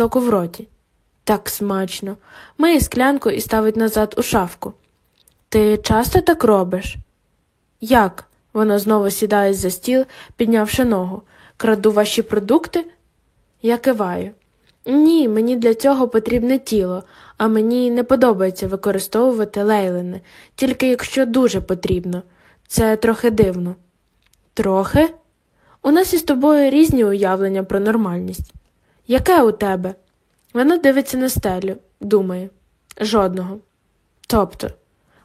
соку в роті. Так смачно. Миє склянку і ставить назад у шафку. Ти часто так робиш? Як? Вона знову сідає за стіл, піднявши ногу. Краду ваші продукти? Я киваю. Ні, мені для цього потрібне тіло, а мені не подобається використовувати лейлини, тільки якщо дуже потрібно. Це трохи дивно. Трохи? У нас із тобою різні уявлення про нормальність. Яке у тебе? Вона дивиться на стелю, думає. Жодного. Тобто,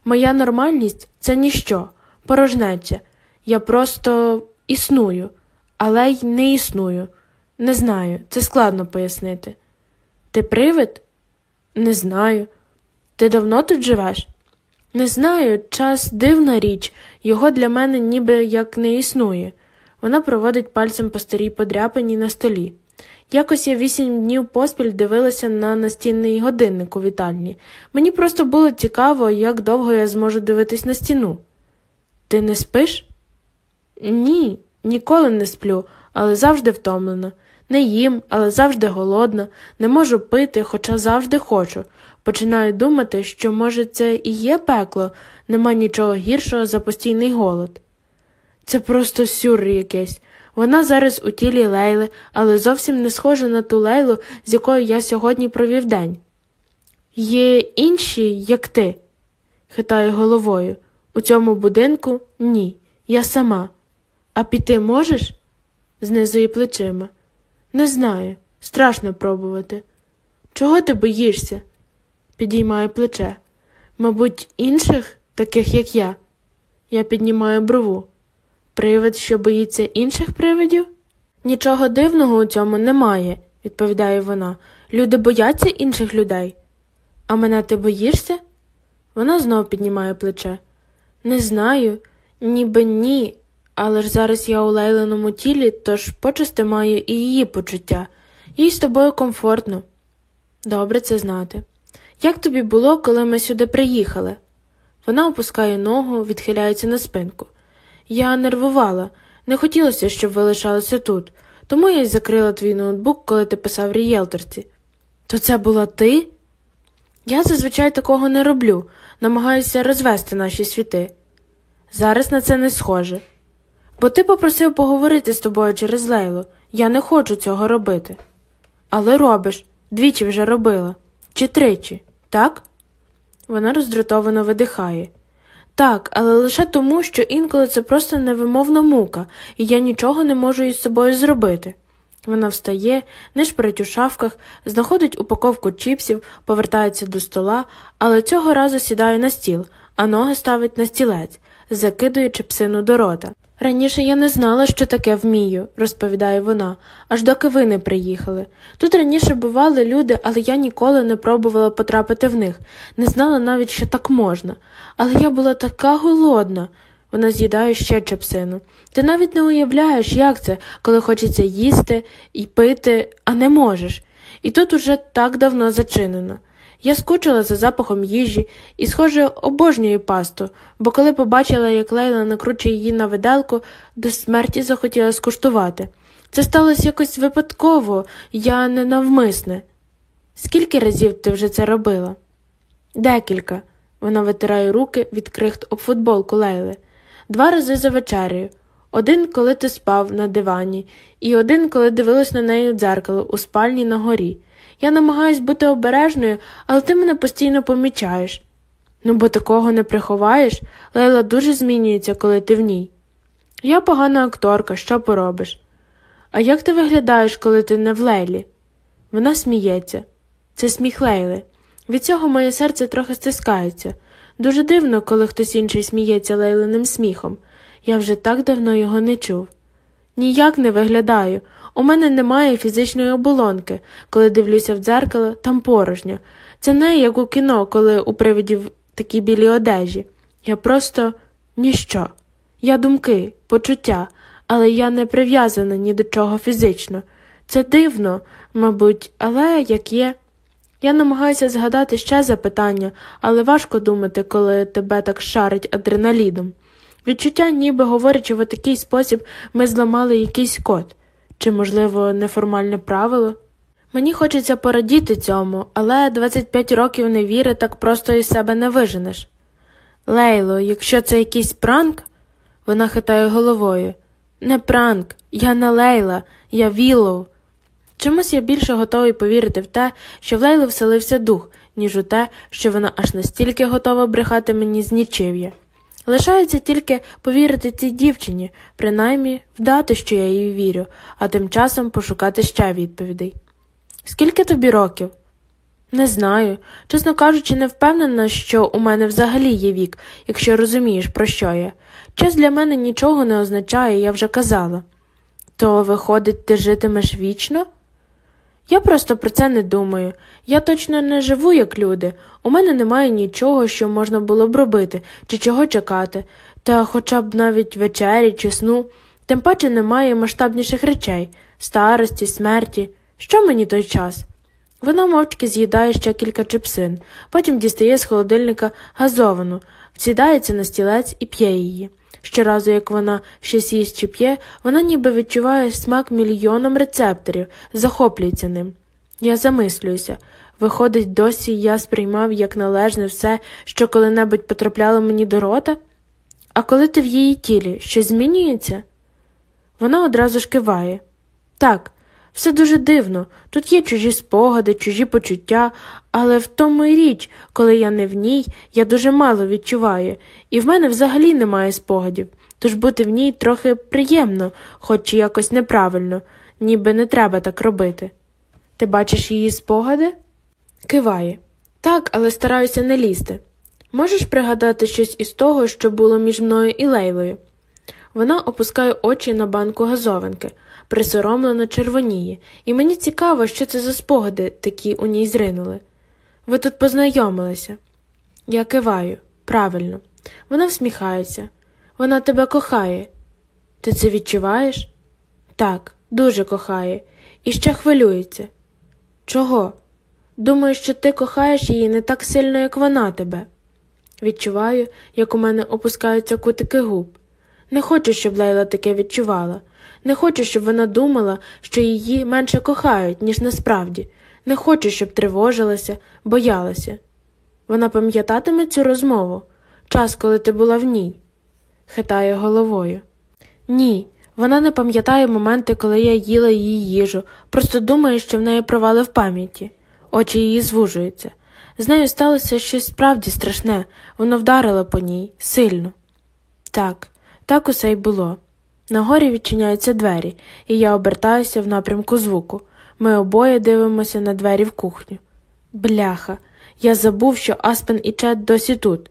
моя нормальність це ніщо, порожнеча. Я просто існую, але й не існую. Не знаю, це складно пояснити. Ти привид? Не знаю. Ти давно тут живеш? Не знаю, час дивна річ, його для мене ніби як не існує. Вона проводить пальцем по старій подряпині на столі. Якось я вісім днів поспіль дивилася на настінний годинник у вітальні. Мені просто було цікаво, як довго я зможу дивитись на стіну. Ти не спиш? Ні, ніколи не сплю, але завжди втомлена. Не їм, але завжди голодна, не можу пити, хоча завжди хочу. Починаю думати, що, може, це і є пекло, нема нічого гіршого за постійний голод. Це просто сюр якийсь. Вона зараз у тілі Лейли, але зовсім не схожа на ту лейлу, з якою я сьогодні провів день. Є інші, як ти, хитаю головою. У цьому будинку ні. Я сама. А піти можеш? знизує плечима. Не знаю. Страшно пробувати. Чого ти боїшся? підіймає плече. Мабуть, інших, таких як я. Я піднімаю брову. Привид, що боїться інших привидів? Нічого дивного у цьому немає, відповідає вона. Люди бояться інших людей. А мене ти боїшся? Вона знову піднімає плече. Не знаю, ніби ні, але ж зараз я у лейленому тілі, тож почасти маю і її почуття. Їй з тобою комфортно. Добре це знати. Як тобі було, коли ми сюди приїхали? Вона опускає ногу, відхиляється на спинку. Я нервувала, не хотілося, щоб ви лишалися тут, тому я й закрила твій ноутбук, коли ти писав рієлторці. То це була ти? Я зазвичай такого не роблю, намагаюся розвести наші світи. Зараз на це не схоже. Бо ти попросив поговорити з тобою через Лейлу. Я не хочу цього робити. Але робиш, двічі вже робила. Чи тричі, так? Вона роздратовано видихає. Так, але лише тому, що інколи це просто невимовна мука, і я нічого не можу із собою зробити. Вона встає, нишпорить у шафках, знаходить упаковку чіпсів, повертається до стола, але цього разу сідає на стіл, а ноги ставить на стілець, закидуючи псину до рота. Раніше я не знала, що таке вмію, розповідає вона, аж доки ви не приїхали. Тут раніше бували люди, але я ніколи не пробувала потрапити в них, не знала навіть, що так можна. Але я була така голодна. Вона з'їдає ще чепсину. Ти навіть не уявляєш, як це, коли хочеться їсти і пити, а не можеш. І тут уже так давно зачинено. Я скучила за запахом їжі і, схоже, обожнюю пасту, бо коли побачила, як Лейла накручує її на виделку, до смерті захотіла скуштувати. Це сталося якось випадково, я не навмисне. Скільки разів ти вже це робила? Декілька. Вона витирає руки від крихт об футболку Лейли. Два рази за вечерею. Один, коли ти спав на дивані, і один, коли дивилась на неї дзеркало у спальні на горі. Я намагаюсь бути обережною, але ти мене постійно помічаєш. Ну, бо такого не приховаєш, Лейла дуже змінюється, коли ти в ній. Я погана акторка, що поробиш? А як ти виглядаєш, коли ти не в Лейлі? Вона сміється. Це сміх Лейли. Від цього моє серце трохи стискається. Дуже дивно, коли хтось інший сміється лейленим сміхом. Я вже так давно його не чув. Ніяк не виглядаю. У мене немає фізичної оболонки. Коли дивлюся в дзеркало, там порожньо. Це не як у кіно, коли у привидів такі білі одежі. Я просто ніщо. Я думки, почуття, але я не прив'язана ні до чого фізично. Це дивно, мабуть, але як є. Я намагаюся згадати ще запитання, але важко думати, коли тебе так шарить адреналіном. Відчуття, ніби говорячи в такий спосіб, ми зламали якийсь код чи, можливо, неформальне правило. Мені хочеться порадіти цьому, але 25 років невіри так просто із себе не виженеш. Лейло, якщо це якийсь пранк, вона хитає головою. Не пранк, я не Лейла, я Віллоу. Чомусь я більше готовий повірити в те, що в Лейлу вселився дух, ніж у те, що вона аж настільки готова брехати мені з нічів'я. Лишається тільки повірити цій дівчині, принаймні вдати, що я їй вірю, а тим часом пошукати ще відповідей. Скільки тобі років? Не знаю. Чесно кажучи, не впевнена, що у мене взагалі є вік, якщо розумієш, про що я. Час для мене нічого не означає, я вже казала. То, виходить, ти житимеш вічно? Я просто про це не думаю. Я точно не живу, як люди. У мене немає нічого, що можна було б робити, чи чого чекати, та хоча б навіть вечері чи сну, тим паче немає масштабніших речей старості, смерті. Що мені той час? Вона мовчки з'їдає ще кілька чипсин, потім дістає з холодильника газовану, сідається на стілець і п'є її. Щоразу, як вона щось їсть чи п'є, вона ніби відчуває смак мільйоном рецепторів, захоплюється ним. Я замислююся. Виходить, досі я сприймав як належне все, що коли-небудь потрапляло мені до рота? А коли ти в її тілі, щось змінюється? Вона одразу ж киває. Так, все дуже дивно. Тут є чужі спогади, чужі почуття, але в тому й річ, коли я не в ній, я дуже мало відчуваю, і в мене взагалі немає спогадів. Тож бути в ній трохи приємно, хоч і якось неправильно, ніби не треба так робити. Ти бачиш її спогади? Киває. Так, але стараюся не лізти. Можеш пригадати щось із того, що було між мною і Лейлою? Вона опускає очі на банку газованки, присоромлено червоніє, і мені цікаво, що це за спогади такі у ній зринули. Ви тут познайомилися. Я киваю. Правильно. Вона всміхається. Вона тебе кохає. Ти це відчуваєш? Так, дуже кохає. І ще хвилюється. Чого? Думаю, що ти кохаєш її не так сильно, як вона тебе. Відчуваю, як у мене опускаються кутики губ. Не хочу, щоб Лейла таке відчувала. Не хочу, щоб вона думала, що її менше кохають, ніж насправді. Не хочу, щоб тривожилася, боялася. Вона пам'ятатиме цю розмову, час, коли ти була в ній, хитає головою. Ні, вона не пам'ятає моменти, коли я їла її їжу, просто думає, що в неї провали в пам'яті. Очі її звужуються. З нею сталося щось справді страшне, воно вдарило по ній сильно. Так, так усе й було. Нагорі відчиняються двері, і я обертаюся в напрямку звуку. Ми обоє дивимося на двері в кухню. Бляха, я забув, що Аспен і Чет досі тут.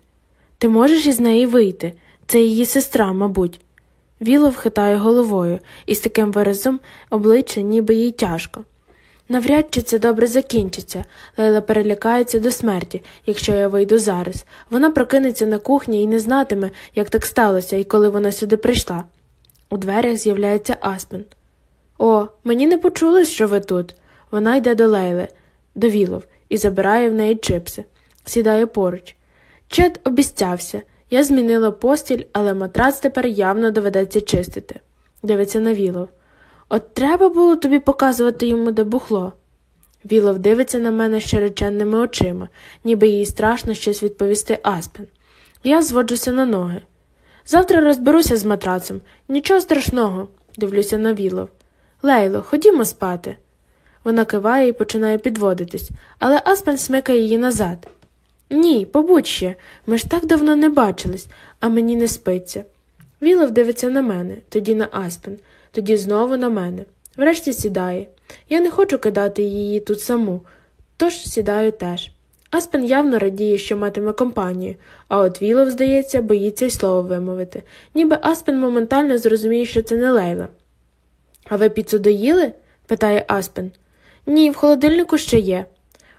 Ти можеш із неї вийти? Це її сестра, мабуть. Вілов хитає головою і з таким виразом обличчя, ніби їй тяжко. Навряд чи це добре закінчиться. Лейла перелякається до смерті, якщо я вийду зараз. Вона прокинеться на кухні і не знатиме, як так сталося і коли вона сюди прийшла. У дверях з'являється Аспен. О, мені не почулось, що ви тут. Вона йде до Лейли, до Вілов, і забирає в неї чипси. Сідає поруч. Чет обіцявся. Я змінила постіль, але матрац тепер явно доведеться чистити. Дивиться на Вілов. От треба було тобі показувати йому, де бухло. Вілов дивиться на мене щиреченними очима, ніби їй страшно щось відповісти Аспен. Я зводжуся на ноги. Завтра розберуся з матрацем. Нічого страшного, дивлюся на Вілов. Лейло, ходімо спати. Вона киває і починає підводитись, але Аспен смикає її назад. Ні, побудь ще, ми ж так давно не бачились, а мені не спиться. Вілов дивиться на мене, тоді на Аспен, тоді знову на мене. Врешті сідає. Я не хочу кидати її тут саму, тож сідаю теж. Аспен явно радіє, що матиме компанію, а от Вілов, здається, боїться й слово вимовити, ніби Аспен моментально зрозуміє, що це не Лейла. А ви піцу доїли? питає Аспен. Ні, в холодильнику ще є.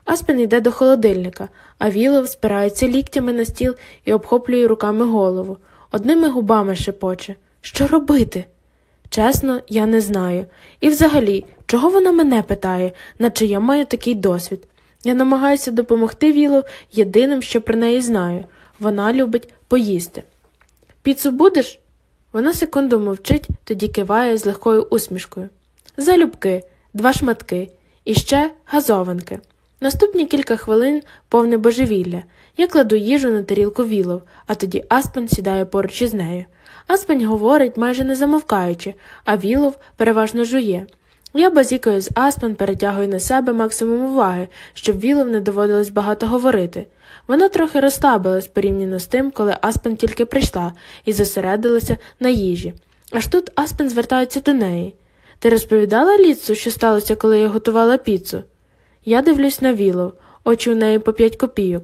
Аспен йде до холодильника, а Вілов спирається ліктями на стіл і обхоплює руками голову, одними губами шепоче. Що робити? Чесно, я не знаю. І взагалі, чого вона мене питає, наче я маю такий досвід. Я намагаюся допомогти Вілов єдиним, що про неї знаю. Вона любить поїсти. Піцу будеш? Вона секунду мовчить, тоді киває з легкою усмішкою. Залюбки, два шматки, І ще газованки. Наступні кілька хвилин повне божевілля. Я кладу їжу на тарілку вілов, а тоді Аспен сідає поруч із нею. Аспен говорить, майже не замовкаючи, а Вілов переважно жує. Я базікаю з Аспен, перетягую на себе максимум уваги, щоб Вілов не доводилось багато говорити. Вона трохи розслабилась порівняно з тим, коли Аспен тільки прийшла і зосередилася на їжі. Аж тут Аспен звертається до неї. Ти розповідала Ліцу, що сталося, коли я готувала піцу? Я дивлюсь на Вілов, очі у неї по п'ять копійок.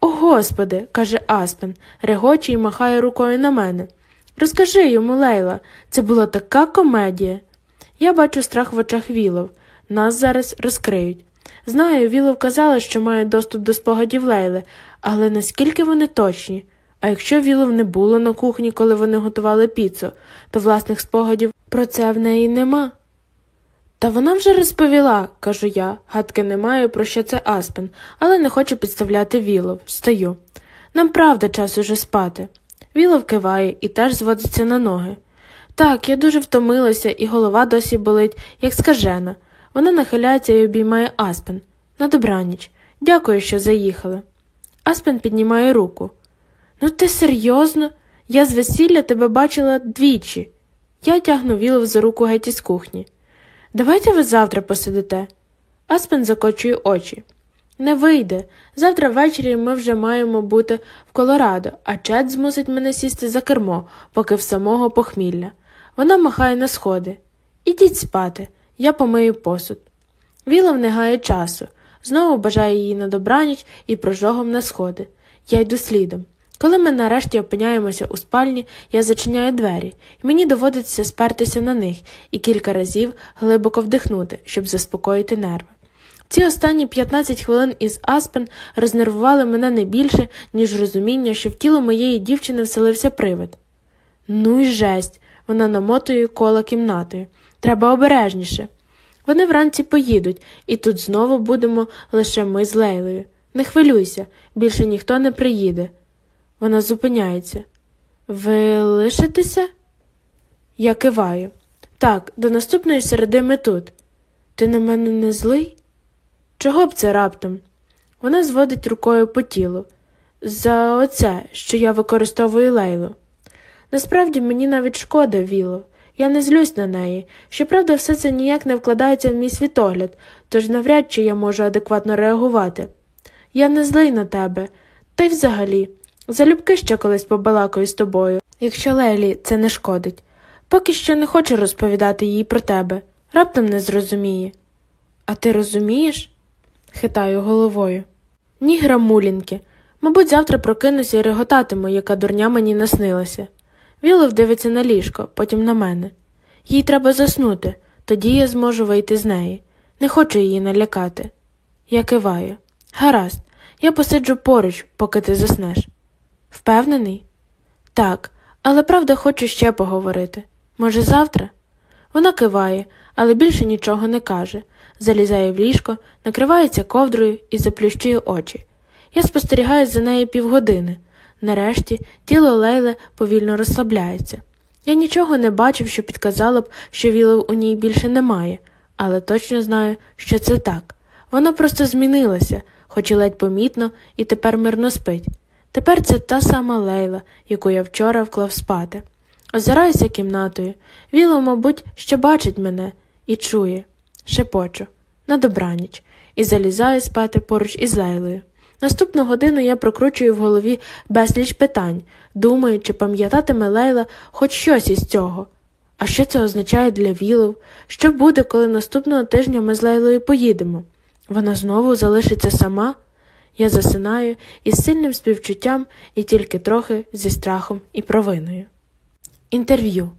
О, господи, каже Аспен, регоче і махає рукою на мене. Розкажи йому, Лейла, це була така комедія. Я бачу страх в очах Вілов. Нас зараз розкриють. Знаю, Вілов казала, що має доступ до спогадів Лейли, але наскільки вони точні? А якщо Вілов не було на кухні, коли вони готували піцу, то власних спогадів про це в неї нема. Та вона вже розповіла, кажу я, гадки не маю, про що це Аспен, але не хочу підставляти Вілов. Встаю. Нам правда час уже спати. Вілов киває і теж зводиться на ноги. Так, я дуже втомилася, і голова досі болить, як скажена. Вона нахиляється і обіймає Аспен. На добраніч. Дякую, що заїхали. Аспен піднімає руку. Ну ти серйозно? Я з весілля тебе бачила двічі. Я тягну Вілов за руку геть із кухні. Давайте ви завтра посидите. Аспен закочує очі. Не вийде. Завтра ввечері ми вже маємо бути в Колорадо, а Чет змусить мене сісти за кермо, поки в самого похмілля. Вона махає на сходи. Ідіть спати, я помию посуд. Вілов не гає часу, знову бажає їй на добраніч і прожогом на сходи. Я йду слідом. Коли ми нарешті опиняємося у спальні, я зачиняю двері, і мені доводиться спертися на них і кілька разів глибоко вдихнути, щоб заспокоїти нерви. Ці останні 15 хвилин із Аспен рознервували мене не більше, ніж розуміння, що в тіло моєї дівчини вселився привид. Ну й жесть, вона намотує кола кімнатою. Треба обережніше. Вони вранці поїдуть, і тут знову будемо лише ми з Лейлею. Не хвилюйся, більше ніхто не приїде. Вона зупиняється. Ви лишитеся? Я киваю. Так, до наступної середи ми тут. Ти на мене не злий? Чого б це раптом? Вона зводить рукою по тілу. За оце, що я використовую лейлу. Насправді мені навіть шкода Віло. Я не злюсь на неї. Щоправда, все це ніяк не вкладається в мій світогляд, тож навряд чи я можу адекватно реагувати. Я не злий на тебе, та й взагалі. Залюбки ще колись побалакаю з тобою, якщо Лелі це не шкодить. Поки що не хочу розповідати їй про тебе. Раптом не зрозуміє. А ти розумієш? хитаю головою. Ні грамулінки. Мабуть, завтра прокинуся і реготатиму, яка дурня мені наснилася. Вілов дивиться на ліжко, потім на мене. Їй треба заснути, тоді я зможу вийти з неї. Не хочу її налякати. Я киваю. Гаразд, я посиджу поруч, поки ти заснеш. Впевнений? Так, але правда хочу ще поговорити. Може, завтра? Вона киває, але більше нічого не каже, залізає в ліжко, накривається ковдрою і заплющує очі. Я спостерігаю за нею півгодини. Нарешті тіло Лейли повільно розслабляється. Я нічого не бачив, що підказало б, що вілов у ній більше немає, але точно знаю, що це так. Вона просто змінилася, хоч і ледь помітно, і тепер мирно спить. Тепер це та сама Лейла, яку я вчора вклав спати. Озираюся кімнатою. Віло, мабуть, ще бачить мене і чує. Шепочу на добраніч і залізаю спати поруч із Лейлою. Наступну годину я прокручую в голові безліч питань, думаю, чи пам'ятатиме Лейла хоч щось із цього. А що це означає для Вілов? Що буде, коли наступного тижня ми з Лейлою поїдемо? Вона знову залишиться сама? Я засинаю із сильним співчуттям і тільки трохи зі страхом і провиною. Інтерв'ю.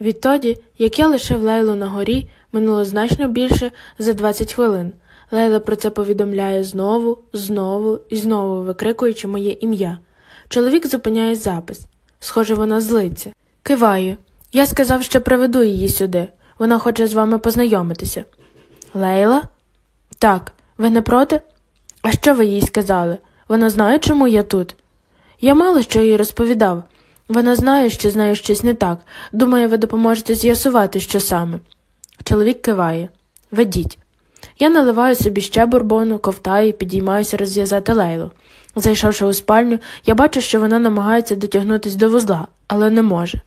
Відтоді, як я лишив Лейлу на горі, минуло значно більше за 20 хвилин. Лейла про це повідомляє знову, знову і знову викрикуючи моє ім'я. Чоловік зупиняє запис. Схоже, вона злиться. Киваю. Я сказав, що приведу її сюди. Вона хоче з вами познайомитися. Лейла? Так, ви не проти? А що ви їй сказали? Вона знає, чому я тут? Я мало що їй розповідав. Вона знає, що з щось не так. Думаю, ви допоможете з'ясувати, що саме. Чоловік киває. Ведіть. Я наливаю собі ще бурбону, ковтаю і підіймаюся розв'язати лейлу. Зайшовши у спальню, я бачу, що вона намагається дотягнутися до вузла, але не може.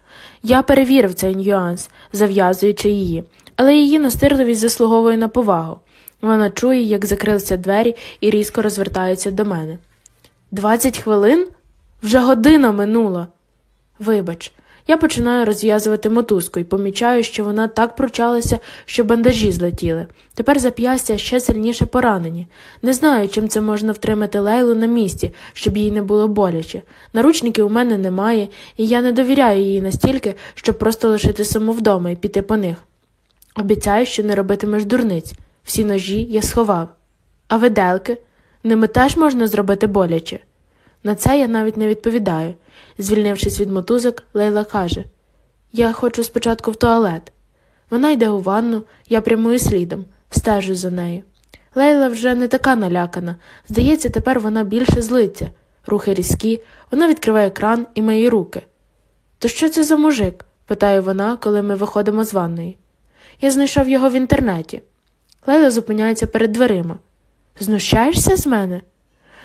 Я перевірив цей нюанс, зав'язуючи її, але її настирливість заслуговує на повагу. Вона чує, як закрилися двері і різко розвертається до мене. Двадцять хвилин? Вже година минула. Вибач, я починаю розв'язувати мотузку і помічаю, що вона так пручалася, що бандажі злетіли. Тепер зап'ястя ще сильніше поранені. Не знаю, чим це можна втримати лейлу на місці, щоб їй не було боляче. Наручників у мене немає, і я не довіряю їй настільки, щоб просто лишити саму вдома і піти по них. Обіцяю, що не робитимеш дурниць. Всі ножі я сховав. А виделки? Ними теж можна зробити боляче. На це я навіть не відповідаю. Звільнившись від мотузок, Лейла каже Я хочу спочатку в туалет. Вона йде у ванну, я прямую слідом, стежу за нею. Лейла вже не така налякана. Здається, тепер вона більше злиться. Рухи різкі, вона відкриває кран і мої руки. То що це за мужик? питає вона, коли ми виходимо з ванної. Я знайшов його в інтернеті. Лейла зупиняється перед дверима. Знущаєшся з мене?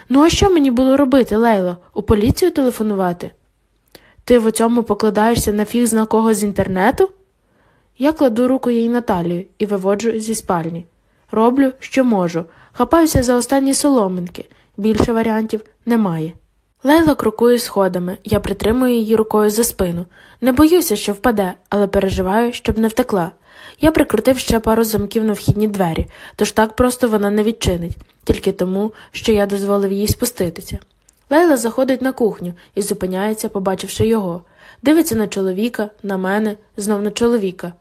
Ну, а що мені було робити, Лейло? У поліцію телефонувати? Ти в цьому покладаєшся на фіг зна кого з інтернету? Я кладу руку їй на талію і виводжу зі спальні. Роблю, що можу, хапаюся за останні соломинки. Більше варіантів немає. Лейла крокує сходами, я притримую її рукою за спину. Не боюся, що впаде, але переживаю, щоб не втекла. Я прикрутив ще пару замків на вхідні двері, тож так просто вона не відчинить, тільки тому, що я дозволив їй спуститися. Лейла заходить на кухню і зупиняється, побачивши його. Дивиться на чоловіка, на мене, знов на чоловіка.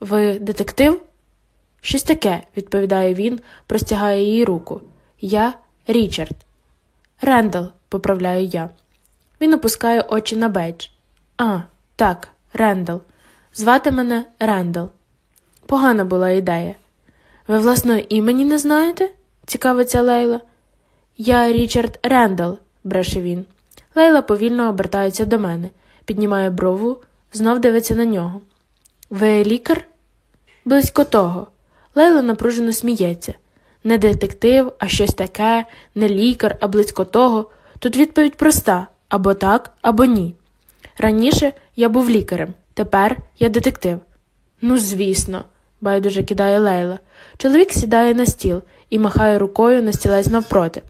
Ви детектив? Щось таке, відповідає він, простягає їй руку. Я Річард. Рендал, поправляю я. Він опускає очі на бейдж. А, так, Рендал. Звати мене Рендал. Погана була ідея. Ви власного імені не знаєте? цікавиться Лейла. Я Річард Рендал, бреше він. Лейла повільно обертається до мене, піднімає брову, знов дивиться на нього. Ви лікар? Близько того. Лейла напружено сміється. Не детектив, а щось таке, не лікар, а близько того. Тут відповідь проста або так, або ні. Раніше я був лікарем, тепер я детектив. Ну, звісно, байдуже кидає Лейла. Чоловік сідає на стіл і махає рукою на стілець навпроти.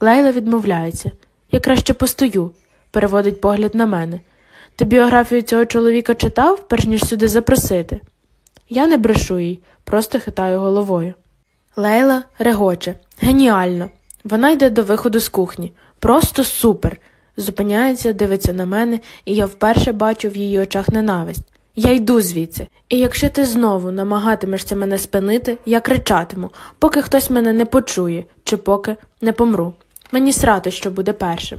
Лейла відмовляється. Я краще постою, переводить погляд на мене. Ти біографію цього чоловіка читав, перш ніж сюди запросити? Я не брешу їй, просто хитаю головою. Лейла регоче. Геніально. Вона йде до виходу з кухні. Просто супер. Зупиняється, дивиться на мене, і я вперше бачу в її очах ненависть. Я йду звідси, і якщо ти знову намагатимешся мене спинити, я кричатиму, поки хтось мене не почує, чи поки не помру. Мені срати, що буде першим.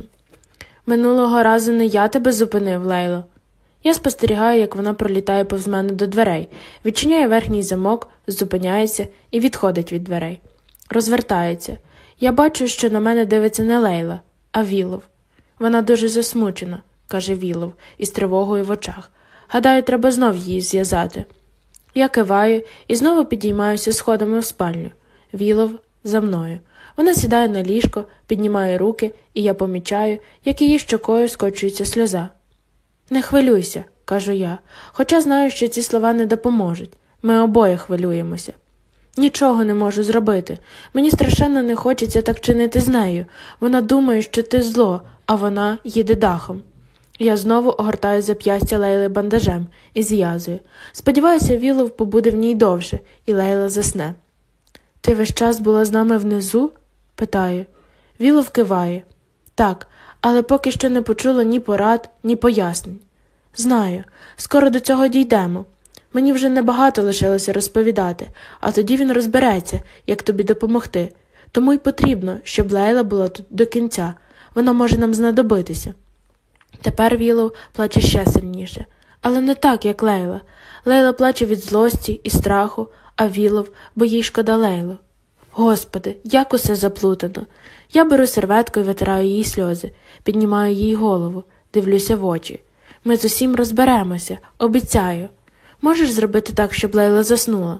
Минулого разу не я тебе зупинив, Лейло. Я спостерігаю, як вона пролітає повз мене до дверей, відчиняє верхній замок, зупиняється і відходить від дверей. Розвертається. Я бачу, що на мене дивиться не Лейла, а Вілов. Вона дуже засмучена, каже Вілов, із тривогою в очах. Гадаю, треба знов її зв'язати. Я киваю і знову підіймаюся сходами в спальню. Вілов за мною. Вона сідає на ліжко, піднімає руки, і я помічаю, як її щокою скочується сльоза. Не хвилюйся, кажу я, хоча знаю, що ці слова не допоможуть. Ми обоє хвилюємося. Нічого не можу зробити. Мені страшенно не хочеться так чинити з нею. Вона думає, що ти зло, а вона їде дахом. Я знову огортаю зап'ястя Лейли бандажем і зв'язую. Сподіваюся, Вілов побуде в ній довше, і Лейла засне. Ти весь час була з нами внизу? питаю. Вілов киває. Так, але поки що не почула ні порад, ні пояснень. Знаю, скоро до цього дійдемо. Мені вже небагато лишилося розповідати, а тоді він розбереться, як тобі допомогти. Тому й потрібно, щоб Лейла була тут до кінця. Вона може нам знадобитися. Тепер Вілов плаче ще сильніше, але не так, як Лейла. Лейла плаче від злості і страху, а Вілов, бо їй шкода Лейлу. Господи, як усе заплутано. Я беру серветку і витираю їй сльози, піднімаю їй голову, дивлюся в очі. Ми з усім розберемося, обіцяю. Можеш зробити так, щоб Лейла заснула?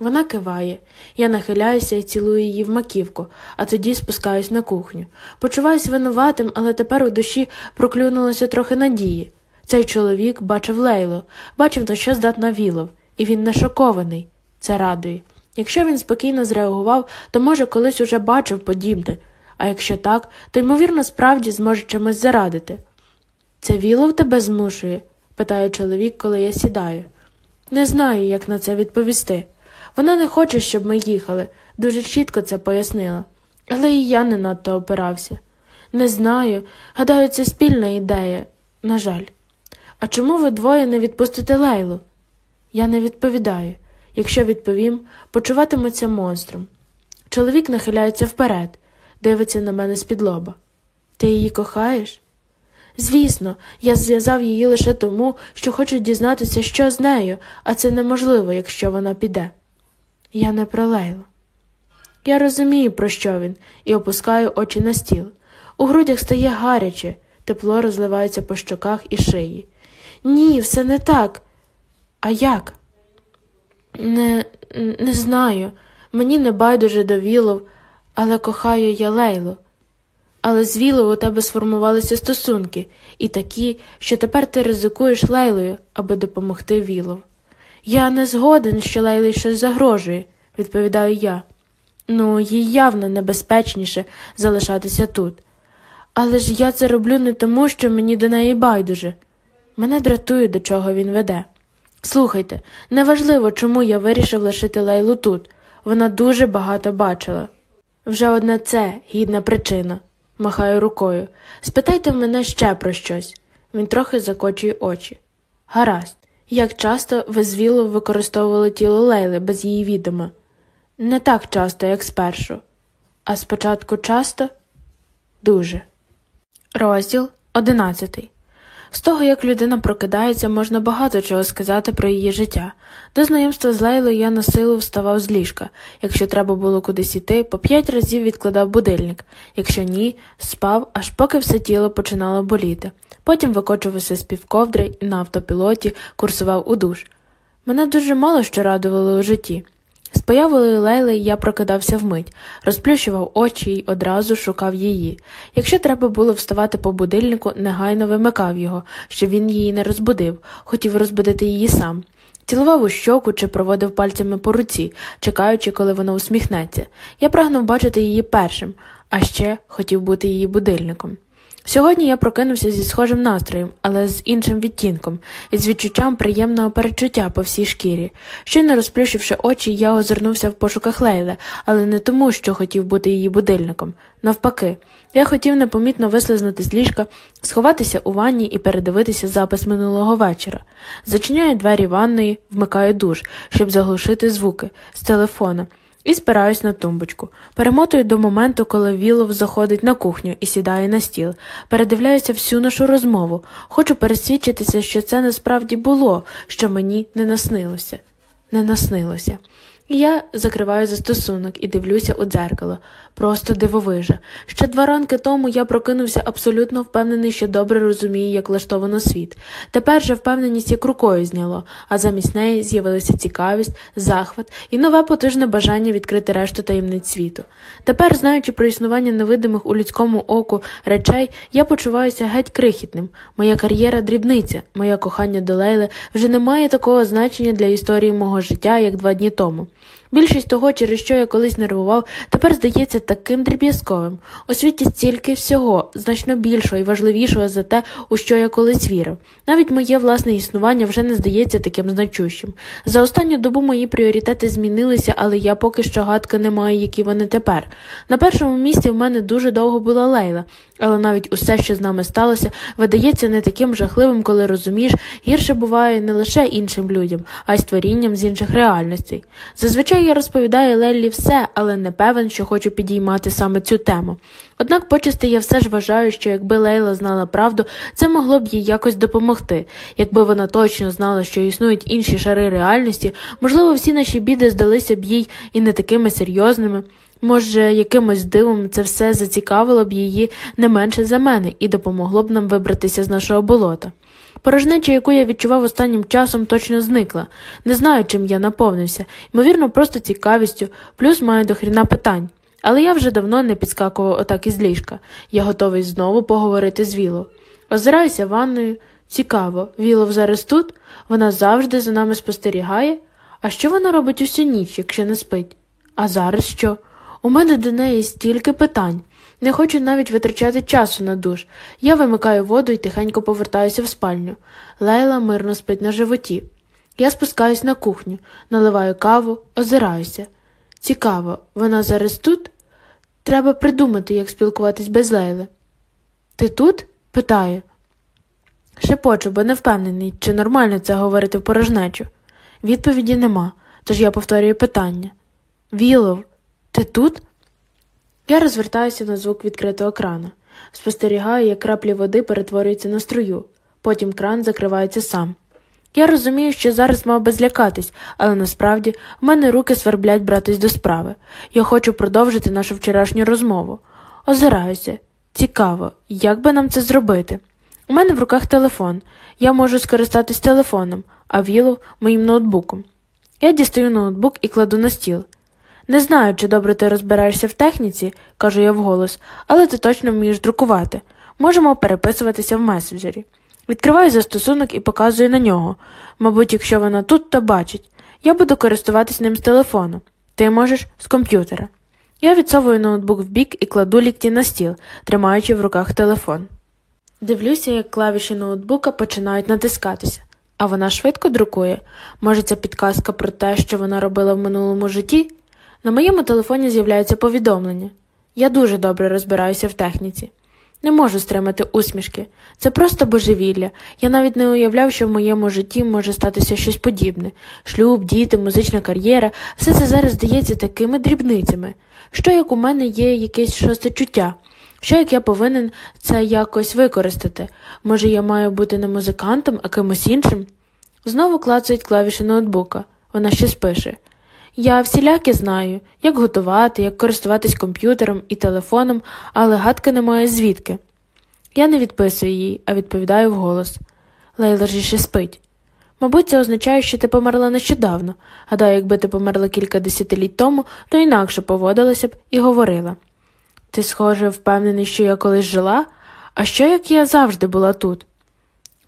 Вона киває. Я нахиляюся і цілую її в маківку, а тоді спускаюсь на кухню. Почуваюсь винуватим, але тепер у душі проклюнулося трохи надії. Цей чоловік бачив Лейлу, бачив, на що здатна Вілов, і він не шокований. Це радує. Якщо він спокійно зреагував, то, може, колись уже бачив подібне, а якщо так, то, ймовірно, справді зможе чимось зарадити. Це Вілов тебе змушує? питає чоловік, коли я сідаю. Не знаю, як на це відповісти. Вона не хоче, щоб ми їхали, дуже чітко це пояснила. Але і я не надто опирався. Не знаю. Гадаю, це спільна ідея, на жаль. А чому ви двоє не відпустите Лейлу? Я не відповідаю. Якщо відповім, почуватиметься монстром. Чоловік нахиляється вперед, дивиться на мене з-під лоба. Ти її кохаєш? Звісно, я зв'язав її лише тому, що хочу дізнатися, що з нею, а це неможливо, якщо вона піде. Я не про Лейлу. Я розумію, про що він, і опускаю очі на стіл. У грудях стає гаряче, тепло розливається по щоках і шиї. Ні, все не так. А як? Не, не знаю. Мені не байдуже до Вілов, але кохаю я Лейлу. Але з Вілов у тебе сформувалися стосунки, і такі, що тепер ти ризикуєш Лейлою, аби допомогти Вілов. Я не згоден, що Лейлі щось загрожує, відповідаю я. Ну, їй явно небезпечніше залишатися тут. Але ж я це роблю не тому, що мені до неї байдуже. Мене дратує, до чого він веде. Слухайте, неважливо, чому я вирішив лишити Лейлу тут. Вона дуже багато бачила. Вже одне це гідна причина, махаю рукою. Спитайте мене ще про щось. Він трохи закочує очі. Гаразд, як часто ви з Вілло використовували тіло Лейли без її відома? Не так часто, як спершу. А спочатку часто? Дуже. Розділ одинадцятий. З того, як людина прокидається, можна багато чого сказати про її життя. До знайомства з Лейлою я на силу вставав з ліжка. Якщо треба було кудись іти, по п'ять разів відкладав будильник. Якщо ні, спав, аж поки все тіло починало боліти. Потім викочувався з півковдри і на автопілоті курсував у душ. Мене дуже мало що радувало у житті. З появою Лейли я прокидався вмить, розплющував очі й одразу шукав її. Якщо треба було вставати по будильнику, негайно вимикав його, щоб він її не розбудив, хотів розбудити її сам. Цілував у щоку чи проводив пальцями по руці, чекаючи, коли вона усміхнеться. Я прагнув бачити її першим, а ще хотів бути її будильником. Сьогодні я прокинувся зі схожим настроєм, але з іншим відтінком, і з відчуттям приємного перечуття по всій шкірі. Щойно розплющивши очі, я озирнувся в пошуках Лейли, але не тому, що хотів бути її будильником. Навпаки, я хотів непомітно вислизнути з ліжка, сховатися у ванні і передивитися запис минулого вечора. Зачиняю двері ванної, вмикаю душ, щоб заглушити звуки з телефона і спираюсь на тумбочку. Перемотую до моменту, коли Вілов заходить на кухню і сідає на стіл. Передивляюся всю нашу розмову. Хочу пересвідчитися, що це насправді було, що мені не наснилося. Не наснилося. Я закриваю застосунок і дивлюся у дзеркало. Просто дивовижа. Ще два ранки тому я прокинувся абсолютно впевнений, що добре розумію, як влаштовано світ. Тепер же впевненість як рукою зняло, а замість неї з'явилася цікавість, захват і нове потужне бажання відкрити решту таємниць світу. Тепер, знаючи про існування невидимих у людському оку речей, я почуваюся геть крихітним. Моя кар'єра дрібниця, моє кохання до Лейли вже не має такого значення для історії мого життя, як два дні тому. Більшість того, через що я колись нервував, тепер здається таким дріб'язковим. У світі стільки всього, значно більшого і важливішого за те, у що я колись вірив. Навіть моє власне існування вже не здається таким значущим. За останню добу мої пріоритети змінилися, але я поки що гадки не маю, які вони тепер. На першому місці в мене дуже довго була Лейла, але навіть усе, що з нами сталося, видається не таким жахливим, коли розумієш, гірше буває не лише іншим людям, а й створінням з інших реальностей. Зазвичай я розповідаю Леллі все, але не певен, що хочу підіймати саме цю тему. Однак почасти я все ж вважаю, що якби Лейла знала правду, це могло б їй якось допомогти. Якби вона точно знала, що існують інші шари реальності, можливо, всі наші біди здалися б їй і не такими серйозними. Може, якимось дивом це все зацікавило б її не менше за мене і допомогло б нам вибратися з нашого болота. Порожнеча, яку я відчував останнім часом, точно зникла. Не знаю, чим я наповнився, ймовірно, просто цікавістю, плюс маю до хріна питань. Але я вже давно не підскакував отак із ліжка. Я готовий знову поговорити з Віло. Озираюся ванною. Цікаво, Вілов зараз тут? Вона завжди за нами спостерігає. А що вона робить усю ніч, якщо не спить? А зараз що? У мене до неї стільки питань. Не хочу навіть витрачати часу на душ. Я вимикаю воду і тихенько повертаюся в спальню. Лейла мирно спить на животі. Я спускаюсь на кухню, наливаю каву, озираюся. Цікаво, вона зараз тут? Треба придумати, як спілкуватись без Лейли. Ти тут? питаю. Шепочу, бо не впевнений, чи нормально це говорити в порожнечу. Відповіді нема, тож я повторюю питання. Вілов, ти тут? Я розвертаюся на звук відкритого крана. Спостерігаю, як краплі води перетворюються на струю, потім кран закривається сам. Я розумію, що зараз мав би злякатись, але насправді в мене руки сверблять братись до справи. Я хочу продовжити нашу вчорашню розмову. Озираюся. Цікаво, як би нам це зробити? У мене в руках телефон. Я можу скористатись телефоном, а Віло моїм ноутбуком. Я дістаю ноутбук і кладу на стіл. Не знаю, чи добре ти розбираєшся в техніці, кажу я вголос, але ти точно вмієш друкувати. Можемо переписуватися в месенджері. Відкриваю застосунок і показую на нього. Мабуть, якщо вона тут, то бачить. Я буду користуватись ним з телефону. Ти можеш з комп'ютера. Я відсовую ноутбук в бік і кладу лікті на стіл, тримаючи в руках телефон. Дивлюся, як клавіші ноутбука починають натискатися, а вона швидко друкує. Може, це підказка про те, що вона робила в минулому житті? На моєму телефоні з'являється повідомлення. Я дуже добре розбираюся в техніці. Не можу стримати усмішки. Це просто божевілля. Я навіть не уявляв, що в моєму житті може статися щось подібне. Шлюб, діти, музична кар'єра, все це зараз здається такими дрібницями. Що як у мене є якесь шосте чуття? Що як я повинен це якось використати? Може, я маю бути не музикантом, а кимось іншим? Знову клацають клавіші ноутбука. Вона щось пише. Я всіляки знаю, як готувати, як користуватись комп'ютером і телефоном, але гадки немає звідки. Я не відписую їй, а відповідаю вголос. Лейла ж іще спить. Мабуть, це означає, що ти померла нещодавно. Гадаю, якби ти померла кілька десятиліть тому, то інакше поводилася б і говорила. Ти, схоже, впевнений, що я колись жила? А що як я завжди була тут?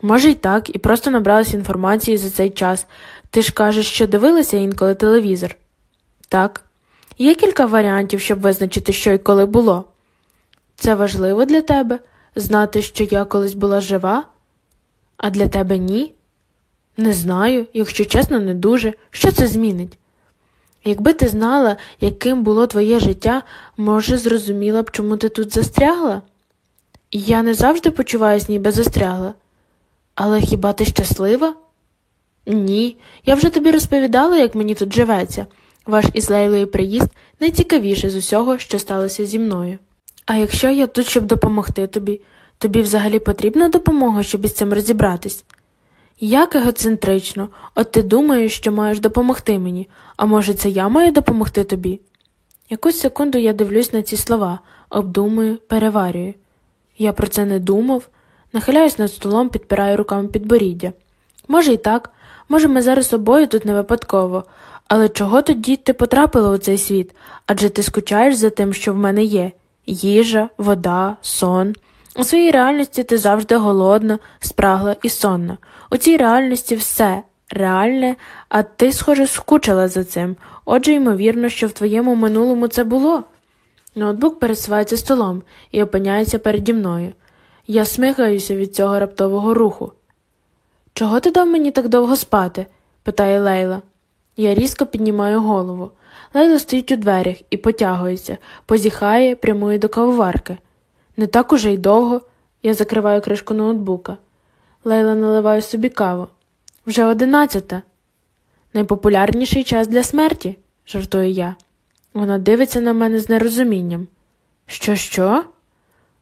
Може, й так, і просто набралась інформації за цей час. Ти ж кажеш, що дивилася інколи телевізор? Так. Є кілька варіантів, щоб визначити, що і коли було. Це важливо для тебе знати, що я колись була жива, а для тебе ні? Не знаю, якщо чесно, не дуже. Що це змінить? Якби ти знала, яким було твоє життя, може, зрозуміла б, чому ти тут застрягла? Я не завжди почуваюсь, ніби застрягла. Але хіба ти щаслива? Ні, я вже тобі розповідала, як мені тут живеться. Ваш із Лейлою приїзд найцікавіше з усього, що сталося зі мною. А якщо я тут, щоб допомогти тобі, тобі взагалі потрібна допомога, щоб із цим розібратись? Як егоцентрично, от ти думаєш, що маєш допомогти мені, а може, це я маю допомогти тобі? Якусь секунду я дивлюсь на ці слова, обдумую, переварюю. Я про це не думав, нахиляюсь над столом, підпираю руками підборіддя. Може, і так, може, ми зараз обоє тут не випадково, але чого тоді ти потрапила у цей світ? Адже ти скучаєш за тим, що в мене є їжа, вода, сон. У своїй реальності ти завжди голодна, спрагла і сонна. У цій реальності все реальне, а ти, схоже, скучила за цим. Отже, ймовірно, що в твоєму минулому це було. Ноутбук пересувається столом і опиняється переді мною. Я смихаюся від цього раптового руху. Чого ти дав мені так довго спати? питає Лейла. Я різко піднімаю голову. Лейла стоїть у дверях і потягується, позіхає, прямує до кавоварки. Не так уже й довго. Я закриваю кришку ноутбука. Лейла наливає собі каву. Вже одинадцята. Найпопулярніший час для смерті, жартую я. Вона дивиться на мене з нерозумінням. Що, що?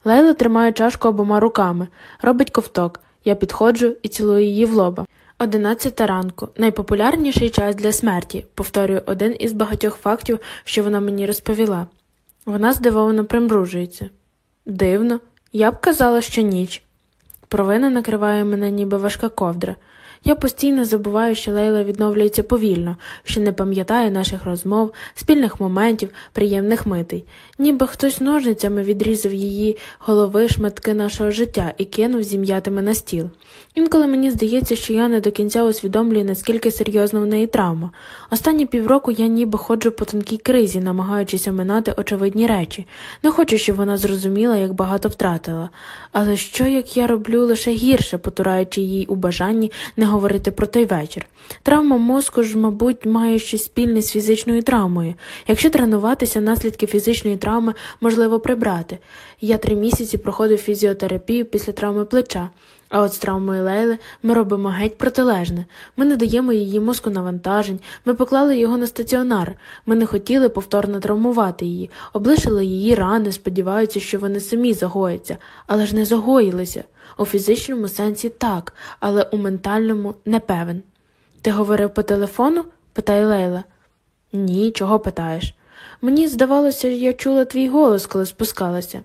Лейла тримає чашку обома руками, робить ковток. Я підходжу і цілую її в лоба. Одинадцята ранку найпопулярніший час для смерті, повторюю один із багатьох фактів, що вона мені розповіла. Вона здивовано примружується. Дивно, я б казала, що ніч. Провина накриває мене ніби важка ковдра. Я постійно забуваю, що Лейла відновлюється повільно, що не пам'ятає наших розмов, спільних моментів, приємних митей, ніби хтось ножницями відрізав її голови шматки нашого життя і кинув зім'ятими на стіл. Інколи мені здається, що я не до кінця усвідомлюю, наскільки серйозна в неї травма. Останні півроку я ніби ходжу по тонкій кризі, намагаючись оминати очевидні речі. Не хочу, щоб вона зрозуміла, як багато втратила. Але що як я роблю лише гірше, потураючи їй у бажанні не говорити про той вечір? Травма мозку ж, мабуть, має щось спільне з фізичною травмою. Якщо тренуватися, наслідки фізичної травми можливо прибрати. Я три місяці проходив фізіотерапію після травми плеча. А от з травмою Лейли ми робимо геть протилежне. Ми не даємо її мозку навантажень, ми поклали його на стаціонар. Ми не хотіли повторно травмувати її, облишили її рани, сподіваючись, що вони самі загояться, але ж не загоїлися. У фізичному сенсі так, але у ментальному не певен. Ти говорив по телефону? питає Лейла. Ні, чого питаєш? Мені здавалося, я чула твій голос, коли спускалася.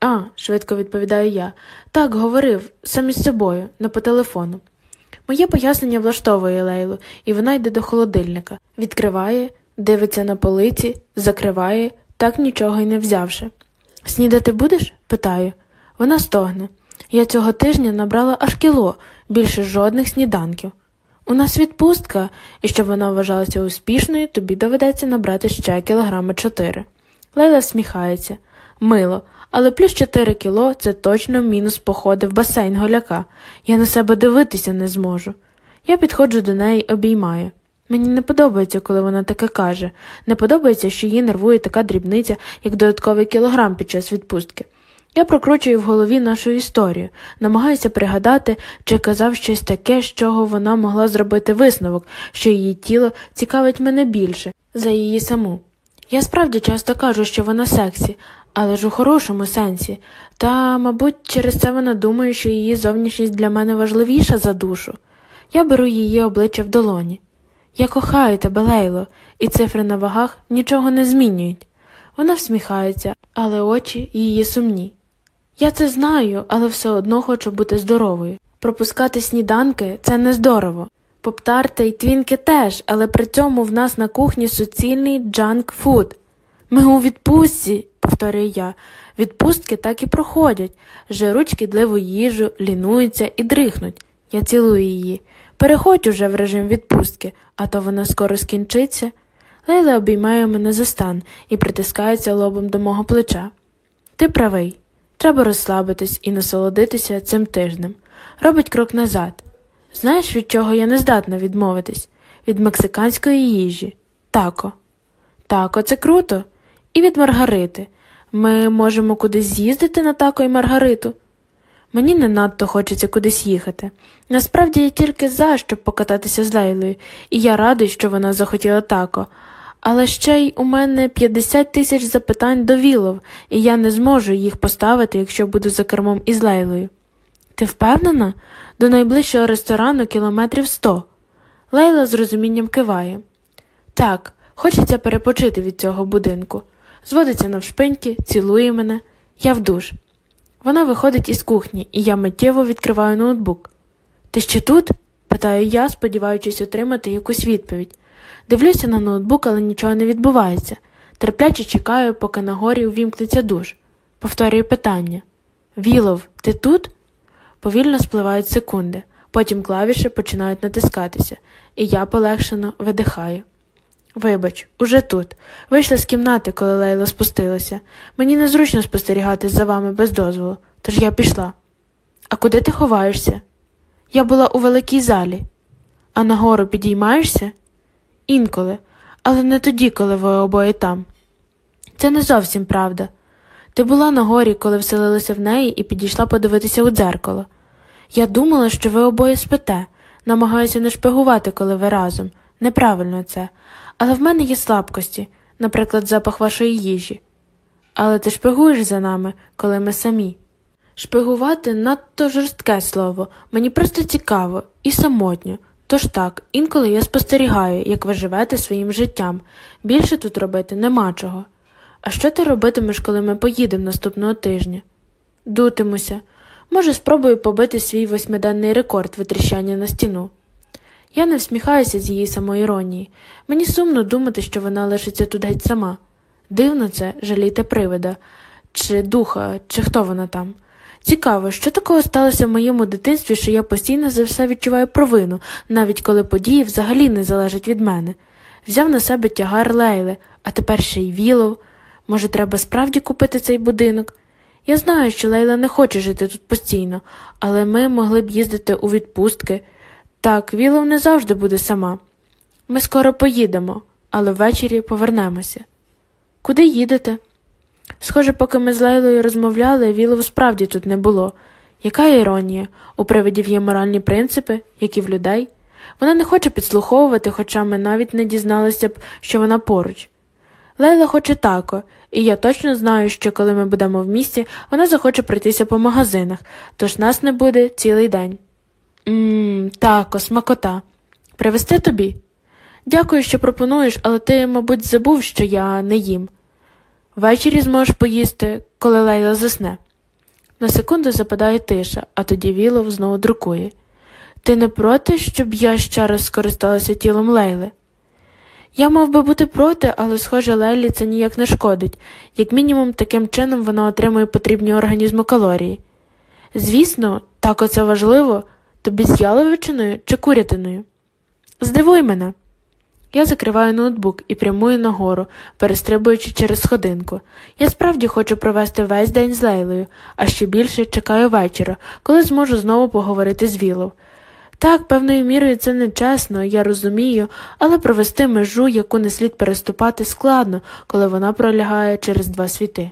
А, швидко відповідаю я. Так, говорив, сам із собою, не по телефону. Моє пояснення влаштовує Лейлу, і вона йде до холодильника, відкриває, дивиться на полиці, закриває, так нічого й не взявши. Снідати будеш? питаю. Вона стогне. Я цього тижня набрала аж кіло, більше жодних сніданків. У нас відпустка, і щоб вона вважалася успішною, тобі доведеться набрати ще кілограми чотири. Лейла всміхається. Мило, але плюс 4 кіло це точно мінус походи в басейн голяка. Я на себе дивитися не зможу. Я підходжу до неї обіймаю. Мені не подобається, коли вона таке каже. Не подобається, що її нервує така дрібниця, як додатковий кілограм під час відпустки. Я прокручую в голові нашу історію, намагаюся пригадати, чи казав щось таке, з чого вона могла зробити висновок, що її тіло цікавить мене більше за її саму. Я справді часто кажу, що вона сексі, але ж у хорошому сенсі, та, мабуть, через це вона думає, що її зовнішність для мене важливіша за душу. Я беру її обличчя в долоні. Я кохаю тебе, Лейло, і цифри на вагах нічого не змінюють. Вона всміхається, але очі її сумні. Я це знаю, але все одно хочу бути здоровою. Пропускати сніданки це не здорово. Поптарти й твінки теж, але при цьому в нас на кухні суцільний junk food. Ми у відпустці, повторюю я, відпустки так і проходять, жируть шкідливу їжу, лінуються і дрихнуть. Я цілую її. Переходь уже в режим відпустки, а то вона скоро скінчиться. Лейла обіймає мене за стан і притискається лобом до мого плеча. Ти правий. Треба розслабитись і насолодитися цим тижнем. Робить крок назад. Знаєш, від чого я не здатна відмовитись? Від мексиканської їжі. Тако. Тако, це круто. І від Маргарити. Ми можемо кудись з'їздити на тако і Маргариту. Мені не надто хочеться кудись їхати. Насправді я тільки за, щоб покататися з Лейлою, і я радий, що вона захотіла тако. Але ще й у мене 50 тисяч запитань до Вілов, і я не зможу їх поставити, якщо буду за кермом із Лейлою. Ти впевнена? До найближчого ресторану кілометрів сто. Лейла з розумінням киває. Так, хочеться перепочити від цього будинку. Зводиться навшпиньки, цілує мене, я в душ. Вона виходить із кухні, і я миттєво відкриваю ноутбук. Ти ще тут? питаю я, сподіваючись отримати якусь відповідь. Дивлюся на ноутбук, але нічого не відбувається. Терпляче чекаю, поки на горі увімкнеться душ. Повторюю питання Вілов, ти тут? Повільно спливають секунди, потім клавіші починають натискатися, і я полегшено видихаю. Вибач, уже тут. Вийшла з кімнати, коли Лейла спустилася. Мені незручно спостерігати за вами без дозволу, тож я пішла. А куди ти ховаєшся? Я була у великій залі. А нагору підіймаєшся? Інколи, але не тоді, коли ви обоє там. Це не зовсім правда. Ти була на горі, коли вселилася в неї і підійшла подивитися у дзеркало. Я думала, що ви обоє спите, намагаюся не шпигувати, коли ви разом. Неправильно це. Але в мене є слабкості, наприклад, запах вашої їжі. Але ти шпигуєш за нами, коли ми самі. Шпигувати надто жорстке слово, мені просто цікаво і самотньо. Тож так, інколи я спостерігаю, як ви живете своїм життям. Більше тут робити нема чого. А що ти робитимеш, коли ми поїдемо наступного тижня? Дутимуся. Може, спробую побити свій восьмиденний рекорд витріщання на стіну. Я не всміхаюся з її самоіронії. Мені сумно думати, що вона лишиться тут геть сама. Дивно це жаліти привида, чи духа, чи хто вона там. Цікаво, що такого сталося в моєму дитинстві, що я постійно за все відчуваю провину, навіть коли події взагалі не залежать від мене. Взяв на себе тягар Лейли, а тепер ще й Вілов. Може, треба справді купити цей будинок? Я знаю, що Лейла не хоче жити тут постійно, але ми могли б їздити у відпустки. Так, Вілов не завжди буде сама. Ми скоро поїдемо, але ввечері повернемося. Куди їдете? Схоже, поки ми з Лейлою розмовляли, Вілов справді тут не було. Яка іронія? У привидів є моральні принципи, як і в людей. Вона не хоче підслуховувати, хоча ми навіть не дізналися б, що вона поруч. Лейла хоче тако, і я точно знаю, що коли ми будемо в місті, вона захоче пройтися по магазинах, тож нас не буде цілий день. Ммм, тако, смакота. Привезти тобі? Дякую, що пропонуєш, але ти, мабуть, забув, що я не їм. Ввечері зможеш поїсти, коли Лейла засне. На секунду западає тиша, а тоді Вілов знову друкує. Ти не проти, щоб я ще раз скористалася тілом Лейли? Я мав би бути проти, але, схоже, Лейлі це ніяк не шкодить, як мінімум, таким чином вона отримує потрібні організму калорії. Звісно, так оце важливо тобі з яловичиною чи курятиною. Здивуй мене. Я закриваю ноутбук і прямую нагору, перестрибуючи через сходинку. Я справді хочу провести весь день з Лейлою, а ще більше чекаю вечора, коли зможу знову поговорити з Вілов. Так, певною мірою це нечесно, я розумію, але провести межу, яку не слід переступати, складно, коли вона пролягає через два світи.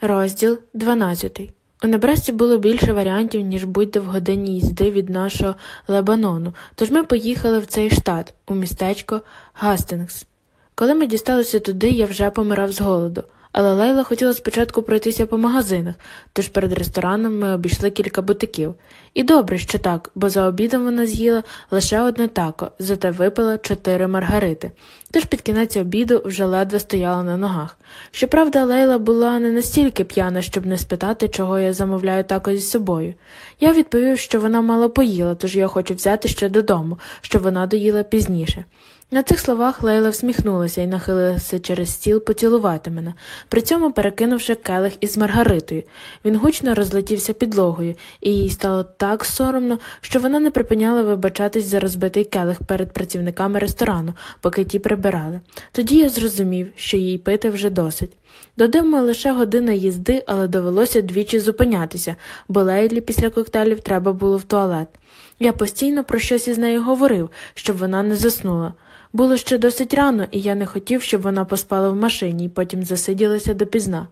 Розділ 12 у Небрасті було більше варіантів, ніж будь-де в годині їзди від нашого Лебанону, тож ми поїхали в цей штат, у містечко Гастингс. Коли ми дісталися туди, я вже помирав з голоду, але Лейла хотіла спочатку пройтися по магазинах, тож перед рестораном ми обійшли кілька бутиків. І добре, що так, бо за обідом вона з'їла лише одне тако, зате випила чотири маргарити, тож під кінець обіду вже ледве стояла на ногах. Щоправда, Лейла була не настільки п'яна, щоб не спитати, чого я замовляю також із собою. Я відповів, що вона мало поїла, тож я хочу взяти ще додому, щоб вона доїла пізніше. На цих словах Лейла всміхнулася і нахилилася через стіл поцілувати мене, при цьому перекинувши келих із Маргаритою. Він гучно розлетівся підлогою, і їй стало так соромно, що вона не припиняла вибачатись за розбитий келих перед працівниками ресторану, поки ті прибирали. Тоді я зрозумів, що їй пити вже досить. Додому лише година їзди, але довелося двічі зупинятися, бо Лейлі після коктейлів треба було в туалет. Я постійно про щось із нею говорив, щоб вона не заснула. Було ще досить рано, і я не хотів, щоб вона поспала в машині і потім засиділася допізна.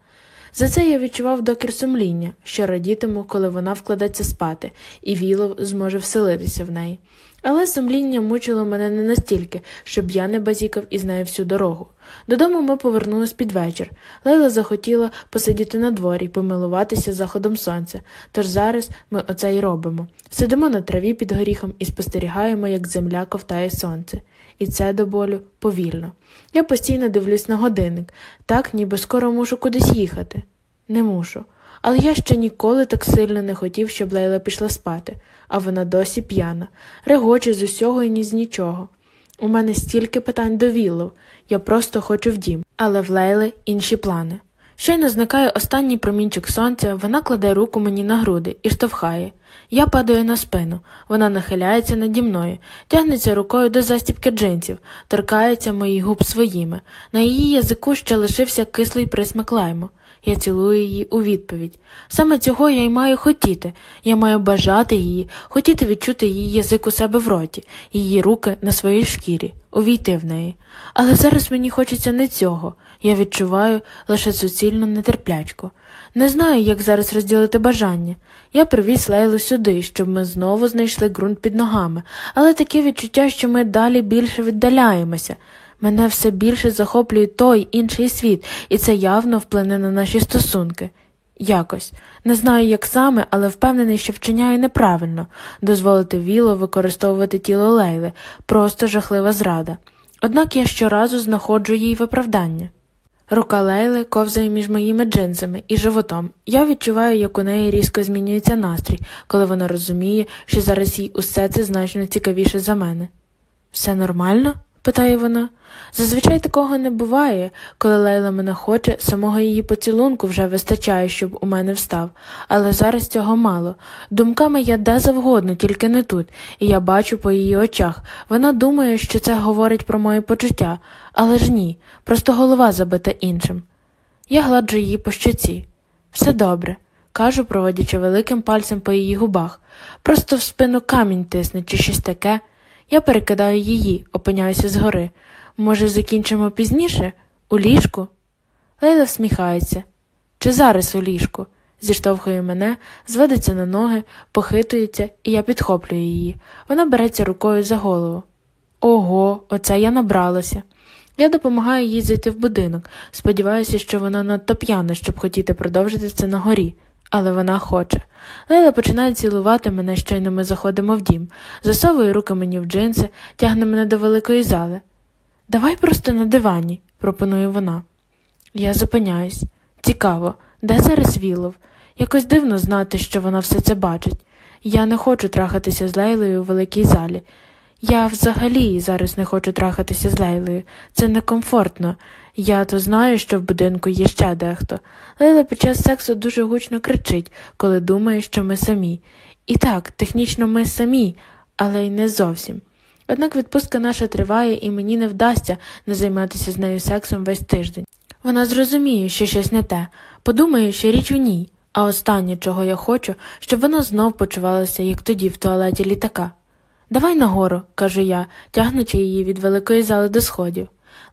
За це я відчував докір сумління, що радітиму, коли вона вкладеться спати, і Вілов зможе вселитися в неї. Але сумління мучило мене не настільки, щоб я не базікав із нею всю дорогу. Додому ми повернулись під вечір. Лейла захотіла посидіти на дворі і помилуватися заходом сонця, тож зараз ми оце й робимо. Сидимо на траві під горіхом і спостерігаємо, як земля ковтає сонце і це до болю повільно. Я постійно дивлюсь на годинник, так ніби скоро мушу кудись їхати. Не мушу. Але я ще ніколи так сильно не хотів, щоб Лейла пішла спати, а вона досі п'яна, регоче з усього і ні з нічого. У мене стільки питань до Віллов, я просто хочу в дім, але в Лейли інші плани. Щойно зникає останній промінчик сонця, вона кладе руку мені на груди і штовхає. Я падаю на спину, вона нахиляється наді мною, тягнеться рукою до застіпки джинсів, торкається моїх губ своїми. На її язику ще лишився кислий присмак лайму. Я цілую її у відповідь. Саме цього я й маю хотіти. Я маю бажати її, хотіти відчути її язик у себе в роті, її руки на своїй шкірі, увійти в неї. Але зараз мені хочеться не цього. Я відчуваю лише суцільну нетерплячку. Не знаю, як зараз розділити бажання. Я привіз Лейлу сюди, щоб ми знову знайшли ґрунт під ногами, але таке відчуття, що ми далі більше віддаляємося. Мене все більше захоплює той інший світ, і це явно вплине на наші стосунки. Якось. Не знаю, як саме, але впевнений, що вчиняю неправильно дозволити Віло використовувати тіло Лейли, просто жахлива зрада. Однак я щоразу знаходжу їй виправдання. Рука Лейли ковзає між моїми джинсами і животом. Я відчуваю, як у неї різко змінюється настрій, коли вона розуміє, що зараз їй усе це значно цікавіше за мене. Все нормально? Питає вона. Зазвичай такого не буває, коли Лейла мене хоче, самого її поцілунку вже вистачає, щоб у мене встав, але зараз цього мало. Думками я де завгодно, тільки не тут, і я бачу по її очах. Вона думає, що це говорить про мої почуття, але ж ні, просто голова забита іншим. Я гладжу її по щоці. Все добре, кажу, проводячи великим пальцем по її губах. Просто в спину камінь тисне чи щось таке. Я перекидаю її, опиняюся згори. Може, закінчимо пізніше? У ліжку? Лейла всміхається. Чи зараз у ліжку? Зіштовхує мене, зводиться на ноги, похитується, і я підхоплюю її. Вона береться рукою за голову. Ого, оце я набралася. Я допомагаю їй зайти в будинок, сподіваюся, що вона надто п'яна, щоб хотіти продовжити це на горі. Але вона хоче. Лейла починає цілувати мене, щойно ми заходимо в дім, засовує руки мені в джинси, тягне мене до великої зали. Давай просто на дивані, пропонує вона. Я зупиняюсь. Цікаво, де зараз Вілов? Якось дивно знати, що вона все це бачить. Я не хочу трахатися з Лейлою у великій залі. Я взагалі зараз не хочу трахатися з Лейлою. Це некомфортно. Я то знаю, що в будинку є ще дехто. Лейла під час сексу дуже гучно кричить, коли думає, що ми самі. І так, технічно ми самі, але й не зовсім. Однак відпустка наша триває, і мені не вдасться не займатися з нею сексом весь тиждень. Вона зрозуміє, що щось не те, подумає, що річ у ній, а останнє, чого я хочу, щоб вона знов почувалася, як тоді в туалеті літака. Давай нагору, кажу я, тягнучи її від великої зали до сходів.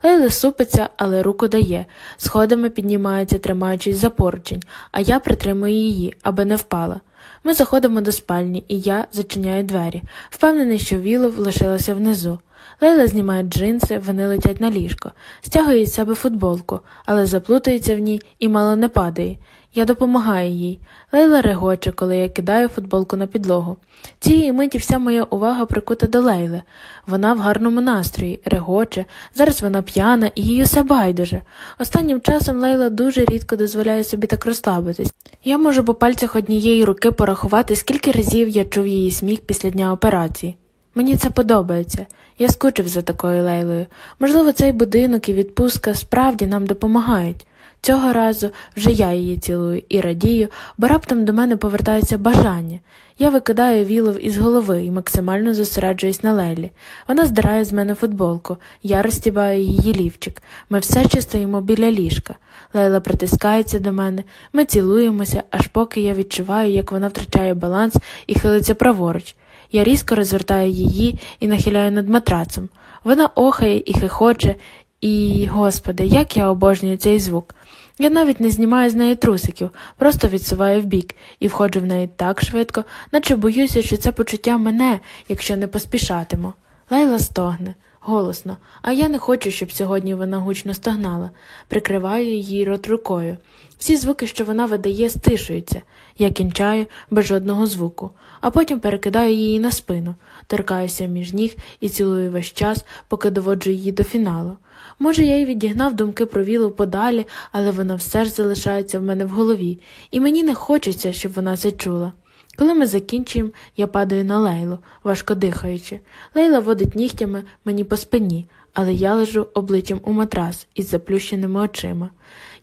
Лейла супиться, але руку дає, сходами піднімається, тримаючись за поручень, а я притримую її, аби не впала. Ми заходимо до спальні, і я зачиняю двері, впевнений, що Вілов лишилася внизу. Лейла знімає джинси, вони летять на ліжко, стягує з себе футболку, але заплутається в ній і мало не падає. Я допомагаю їй. Лейла регоче, коли я кидаю футболку на підлогу. Цієї миті вся моя увага прикута до Лейли. Вона в гарному настрої, регоче, зараз вона п'яна і їй усе байдуже. Останнім часом Лейла дуже рідко дозволяє собі так розслабитись. Я можу по пальцях однієї руки порахувати, скільки разів я чув її сміх після дня операції. Мені це подобається. Я скучив за такою Лейлою. Можливо, цей будинок і відпустка справді нам допомагають. Цього разу вже я її цілую і радію, бо раптом до мене повертається бажання. Я викидаю вілов із голови і максимально зосереджуюсь на Лелі. Вона здирає з мене футболку, я розтібаю її лівчик. Ми все ще стоїмо біля ліжка. Лейла притискається до мене, ми цілуємося, аж поки я відчуваю, як вона втрачає баланс і хилиться праворуч. Я різко розвертаю її і нахиляю над матрацом. Вона охає і хихоче, і, господи, як я обожнюю цей звук. Я навіть не знімаю з неї трусиків, просто відсуваю вбік і входжу в неї так швидко, наче боюся, що це почуття мене, якщо не поспішатиму. Лейла стогне, голосно, а я не хочу, щоб сьогодні вона гучно стогнала. Прикриваю її рот рукою. Всі звуки, що вона видає, стишуються. Я кінчаю без жодного звуку, а потім перекидаю її на спину, торкаюся між ніг і цілую весь час, поки доводжу її до фіналу. Може, я й відігнав думки про вілу подалі, але вона все ж залишається в мене в голові, і мені не хочеться, щоб вона це чула. Коли ми закінчуємо, я падаю на лейлу, важко дихаючи. Лейла водить нігтями мені по спині, але я лежу обличчям у матрас із заплющеними очима.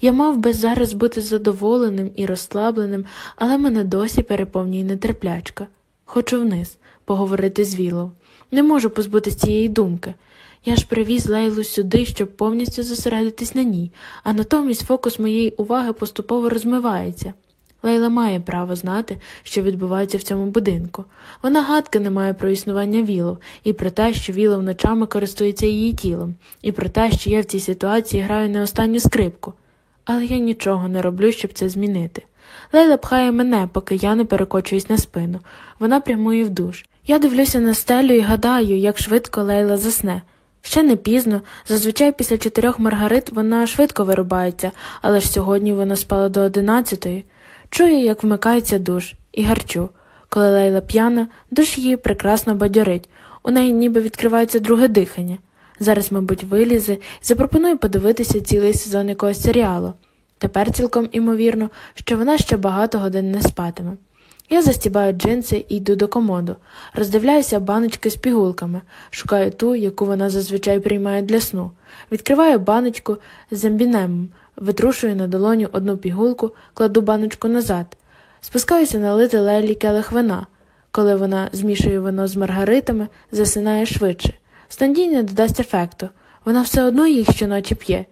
Я мав би зараз бути задоволеним і розслабленим, але мене досі переповнює нетерплячка. Хочу вниз, поговорити з Вілом. Не можу позбутися цієї думки. Я ж привіз Лейлу сюди, щоб повністю зосередитись на ній, а натомість фокус моєї уваги поступово розмивається. Лейла має право знати, що відбувається в цьому будинку. Вона гадки не має про існування Вілов, і про те, що Вілов ночами користується її тілом, і про те, що я в цій ситуації граю не останню скрипку. Але я нічого не роблю, щоб це змінити. Лейла пхає мене, поки я не перекочуюсь на спину. Вона прямує в душ. Я дивлюся на стелю і гадаю, як швидко Лейла засне. Ще не пізно, зазвичай після чотирьох маргарит вона швидко вирубається, але ж сьогодні вона спала до одинадцятої. Чую, як вмикається душ, і гарчу. Коли Лейла п'яна, душ її прекрасно бадьорить, у неї ніби відкривається друге дихання. Зараз, мабуть, вилізе і запропонує подивитися цілий сезон якогось серіалу. Тепер цілком імовірно, що вона ще багато годин не спатиме. Я застібаю джинси і йду до комоду, роздивляюся баночки з пігулками, шукаю ту, яку вона зазвичай приймає для сну. Відкриваю баночку з ембінемом, витрушую на долоню одну пігулку, кладу баночку назад. Спускаюся налити Лелі келих вина. Коли вона змішує вино з маргаритами, засинає швидше. Снадій не додасть ефекту. Вона все одно їх щоночі п'є.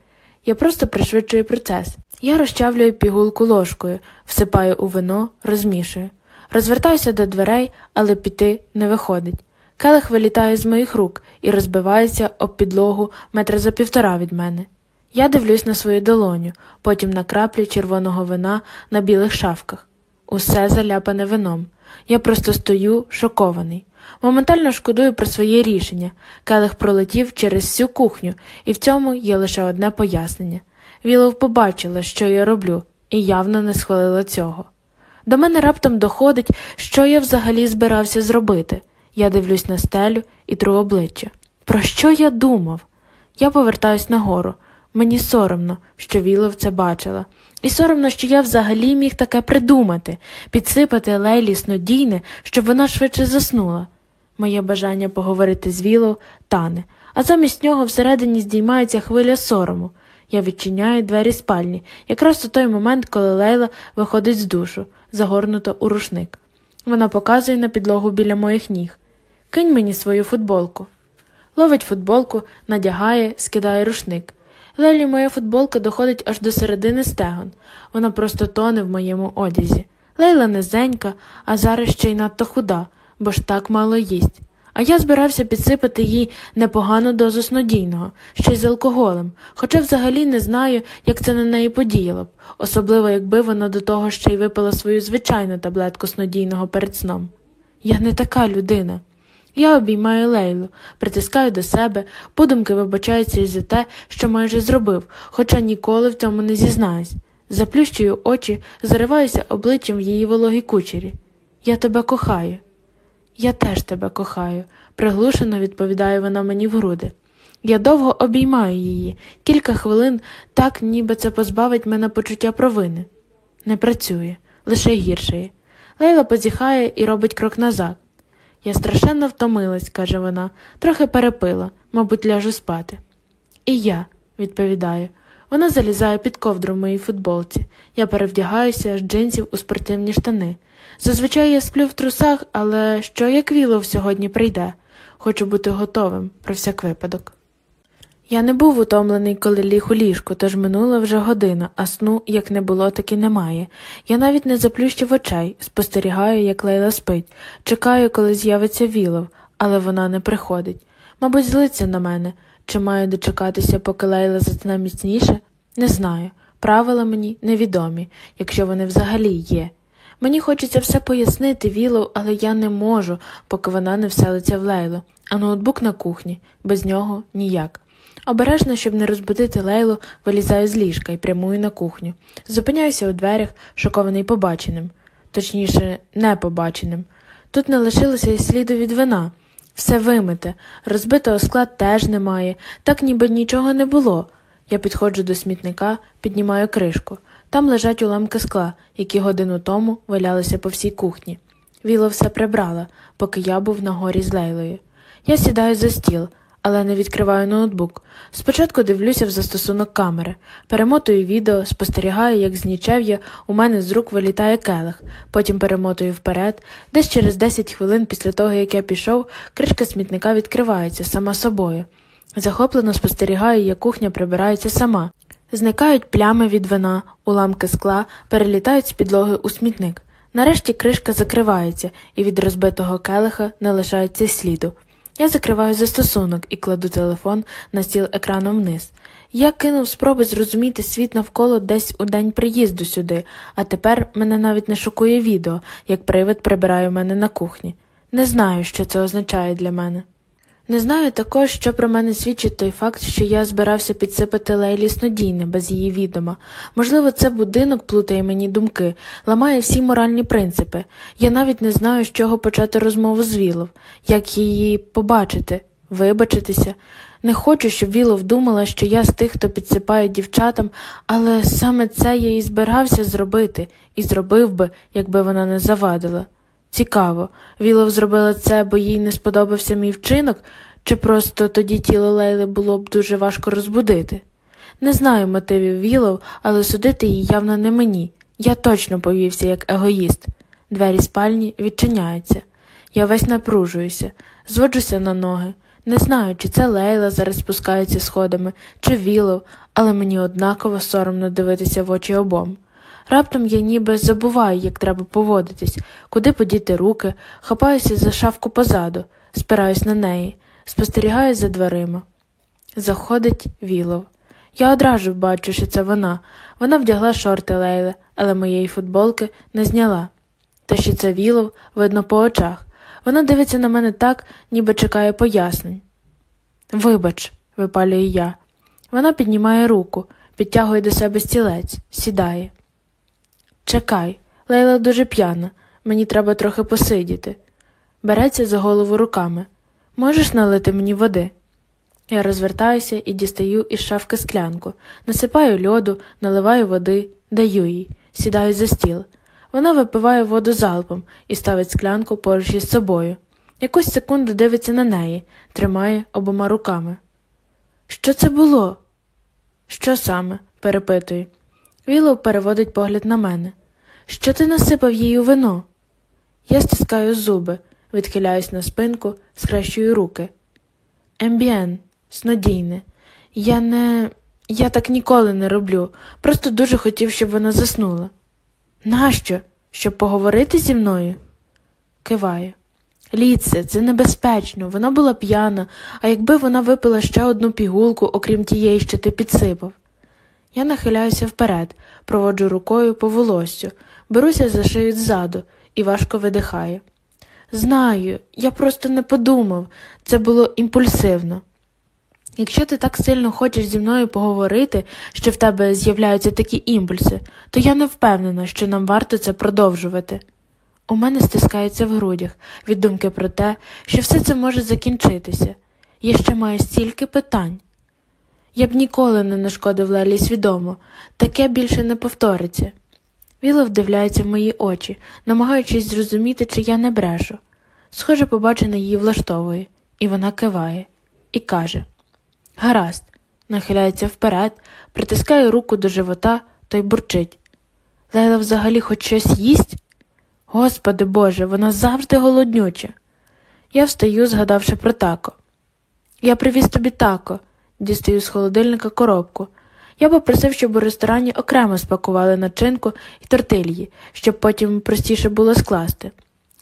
Я просто пришвидшую процес. Я розчавлюю пігулку ложкою, всипаю у вино, розмішую. Розвертаюся до дверей, але піти не виходить. Келих вилітає з моїх рук і розбивається об підлогу метра за півтора від мене. Я дивлюсь на свою долоню, потім на краплі червоного вина на білих шавках. Усе заляпане вином. Я просто стою, шокований. Моментально шкодую про своє рішення. Келих пролетів через всю кухню, і в цьому є лише одне пояснення. Вілов побачила, що я роблю, і явно не схвалила цього. До мене раптом доходить, що я взагалі збирався зробити. Я дивлюсь на стелю і тру обличчя. Про що я думав? Я повертаюсь нагору. Мені соромно, що Вілов це бачила. І соромно, що я взагалі міг таке придумати, підсипати Лейлі снодійне, щоб вона швидше заснула. Моє бажання поговорити з Вілов тане, а замість нього всередині здіймається хвиля сорому. Я відчиняю двері спальні, якраз у той момент, коли Лейла виходить з душу, загорнута у рушник. Вона показує на підлогу біля моїх ніг. Кинь мені свою футболку. Ловить футболку, надягає, скидає рушник. Лелі моя футболка доходить аж до середини стегон. Вона просто тоне в моєму одязі. Лейла низенька, а зараз ще й надто худа, бо ж так мало їсть. А я збирався підсипати їй непогану дозу снодійного, ще й з алкоголем, хоча взагалі не знаю, як це на неї подіяло б, особливо якби вона до того ще й випила свою звичайну таблетку снодійного перед сном. Я не така людина. Я обіймаю Лейлу, притискаю до себе, подумки вибачаюся і за те, що майже зробив, хоча ніколи в цьому не зізнаюсь. Заплющую очі, зариваюся обличчям в її вологій кучері. Я тебе кохаю. Я теж тебе кохаю, приглушено відповідає вона мені в груди. Я довго обіймаю її, кілька хвилин, так ніби це позбавить мене почуття провини. Не працює, лише гіршає. Лейла позіхає і робить крок назад. Я страшенно втомилась, каже вона, трохи перепила, мабуть, ляжу спати. І я, відповідаю. Вона залізає під ковдру в моїй футболці. Я перевдягаюся з джинсів у спортивні штани. Зазвичай я сплю в трусах, але що як Вілов сьогодні прийде? Хочу бути готовим про всяк випадок. Я не був утомлений, коли ліг у ліжку, тож минула вже година, а сну як не було, так і немає. Я навіть не заплющив очей, спостерігаю, як Лейла спить, чекаю, коли з'явиться Вілов, але вона не приходить. Мабуть, злиться на мене. Чи маю дочекатися, поки Лейла затне міцніше? Не знаю. Правила мені невідомі, якщо вони взагалі є. Мені хочеться все пояснити Вілов, але я не можу, поки вона не вселиться в Лейлу, а ноутбук на кухні, без нього ніяк. Обережно, щоб не розбудити Лейлу, вилізаю з ліжка і прямую на кухню. Зупиняюся у дверях, шокований побаченим, точніше, непобаченим. Тут не лишилося й сліду від вина. Все вимите, розбитого скла теж немає, так ніби нічого не було. Я підходжу до смітника, піднімаю кришку. Там лежать уламки скла, які годину тому валялися по всій кухні. Віла все прибрала, поки я був на горі з Лейлою. Я сідаю за стіл, але не відкриваю ноутбук. Спочатку дивлюся в застосунок камери, перемотую відео, спостерігаю, як з нічев'я у мене з рук вилітає келих, потім перемотую вперед. Десь через 10 хвилин після того, як я пішов, кришка смітника відкривається сама собою. Захоплено спостерігаю, як кухня прибирається сама. Зникають плями від вина, уламки скла перелітають з підлоги у смітник. Нарешті кришка закривається, і від розбитого келиха не лишається сліду. Я закриваю застосунок і кладу телефон на стіл екраном вниз. Я кинув спроби зрозуміти світ навколо десь у день приїзду сюди, а тепер мене навіть не шокує відео, як привид прибирає в мене на кухні. Не знаю, що це означає для мене. Не знаю також, що про мене свідчить той факт, що я збирався підсипати Лейлі снодійне без її відома. Можливо, це будинок плутає мені думки, ламає всі моральні принципи. Я навіть не знаю, з чого почати розмову з Вілов, як її побачити, вибачитися. Не хочу, щоб Вілов думала, що я з тих, хто підсипає дівчатам, але саме це я і збирався зробити, і зробив би, якби вона не завадила. Цікаво, Вілов зробила це, бо їй не сподобався мій вчинок, чи просто тоді тіло Лейли було б дуже важко розбудити. Не знаю мотивів Вілов, але судити її явно не мені. Я точно повівся як егоїст. Двері спальні відчиняються. Я весь напружуюся, зводжуся на ноги. Не знаю, чи це Лейла зараз спускається сходами, чи Вілов, але мені однаково соромно дивитися в очі обом. Раптом я ніби забуваю, як треба поводитись, куди подіти руки, хапаюся за шавку позаду, спираюсь на неї, спостерігаю за дверима. Заходить Вілов. Я одразу бачу, що це вона. Вона вдягла шорти Лейли, але моєї футболки не зняла. Та що це Вілов, видно по очах. Вона дивиться на мене так, ніби чекає пояснень. Вибач, випалюю я. Вона піднімає руку, підтягує до себе стілець, сідає. Чекай, Лейла дуже п'яна, мені треба трохи посидіти. Береться за голову руками. Можеш налити мені води? Я розвертаюся і дістаю із шафки склянку, насипаю льоду, наливаю води, даю їй, сідаю за стіл. Вона випиває воду залпом і ставить склянку поруч із собою. Якусь секунду дивиться на неї, тримає обома руками. Що це було? Що саме? перепитую. Вілов переводить погляд на мене. Що ти насипав їй у вино? Я стискаю зуби, відхиляюсь на спинку, схрещую руки. Ембіен, снодійне. Я не. Я так ніколи не роблю. Просто дуже хотів, щоб вона заснула. Нащо? Щоб поговорити зі мною? Киваю. Ліце, це небезпечно, вона була п'яна, а якби вона випила ще одну пігулку, окрім тієї, що ти підсипав. Я нахиляюся вперед, проводжу рукою по волоссю, беруся за шию ззаду і важко видихаю. Знаю, я просто не подумав, це було імпульсивно. Якщо ти так сильно хочеш зі мною поговорити, що в тебе з'являються такі імпульси, то я не впевнена, що нам варто це продовжувати. У мене стискається в грудях від думки про те, що все це може закінчитися. Я ще маю стільки питань. Я б ніколи не нашкодив Лелі свідомо, таке більше не повториться. Віла вдивляється в мої очі, намагаючись зрозуміти, чи я не брешу. Схоже, побачене її влаштовує, і вона киває, і каже Гаразд, нахиляється вперед, притискає руку до живота та й бурчить. Лейла взагалі хоч щось їсть? Господи Боже, вона завжди голоднюча. Я встаю, згадавши про тако. Я привіз тобі тако, дістаю з холодильника коробку. Я попросив, щоб у ресторані окремо спакували начинку і тортильї, щоб потім простіше було скласти.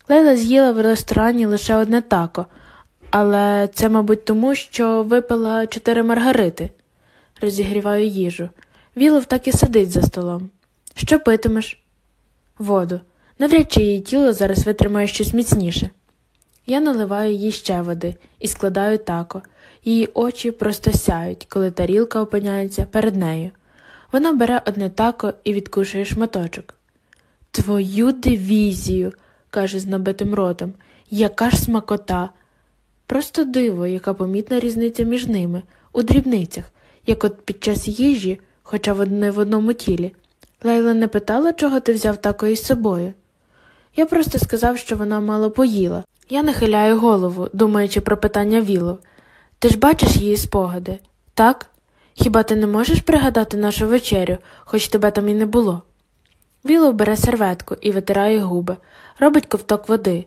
Лейла з'їла в ресторані лише одне тако, але це, мабуть, тому, що випила чотири маргарити. Розігріваю їжу. Вілов так і сидить за столом. Що питимеш? Воду. Навряд чи її тіло зараз витримає щось міцніше. Я наливаю їй ще води і складаю тако. Її очі просто сяють, коли тарілка опиняється перед нею. Вона бере одне тако і відкушує шматочок. Твою дивізію, каже з набитим ротом, яка ж смакота. Просто диво, яка помітна різниця між ними, у дрібницях, як от під час їжі, хоча не в одному тілі. Лейла не питала, чого ти взяв тако із собою. Я просто сказав, що вона мало поїла. Я нахиляю голову, думаючи про питання Віло. Ти ж бачиш її спогади, так? Хіба ти не можеш пригадати нашу вечерю, хоч тебе там і не було? Віло бере серветку і витирає губи, робить ковток води.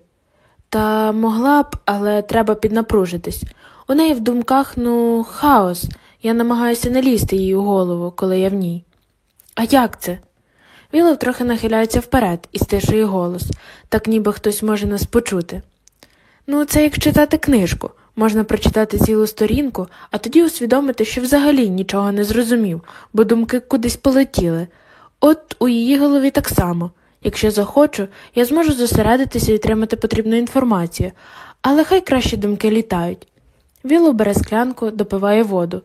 Та могла б, але треба піднапружитись. У неї в думках, ну, хаос. Я намагаюся не лізти їй у голову, коли я в ній. А як це? Вілов трохи нахиляється вперед і стишує голос, так ніби хтось може нас почути. Ну, це як читати книжку. Можна прочитати цілу сторінку, а тоді усвідомити, що взагалі нічого не зрозумів, бо думки кудись полетіли. От у її голові так само. Якщо захочу, я зможу зосередитися і отримати потрібну інформацію, але хай краще думки літають. Віло бере склянку, допиває воду.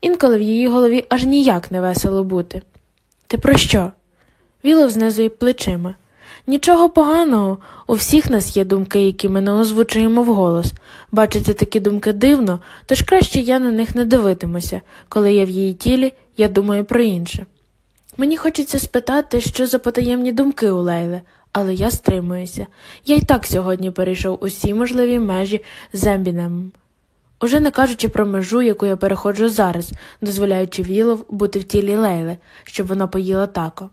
Інколи в її голові аж ніяк не весело бути. Ти про що? Віло знизує плечима. Нічого поганого, у всіх нас є думки, які ми не озвучуємо вголос. Бачити такі думки дивно, тож краще я на них не дивитимуся. Коли я в її тілі, я думаю про інше. Мені хочеться спитати, що за потаємні думки у Лейли, але я стримуюся. Я й так сьогодні перейшов усі можливі межі з Ембінемом. Уже не кажучи про межу, яку я переходжу зараз, дозволяючи Вілов бути в тілі Лейли, щоб вона поїла тако.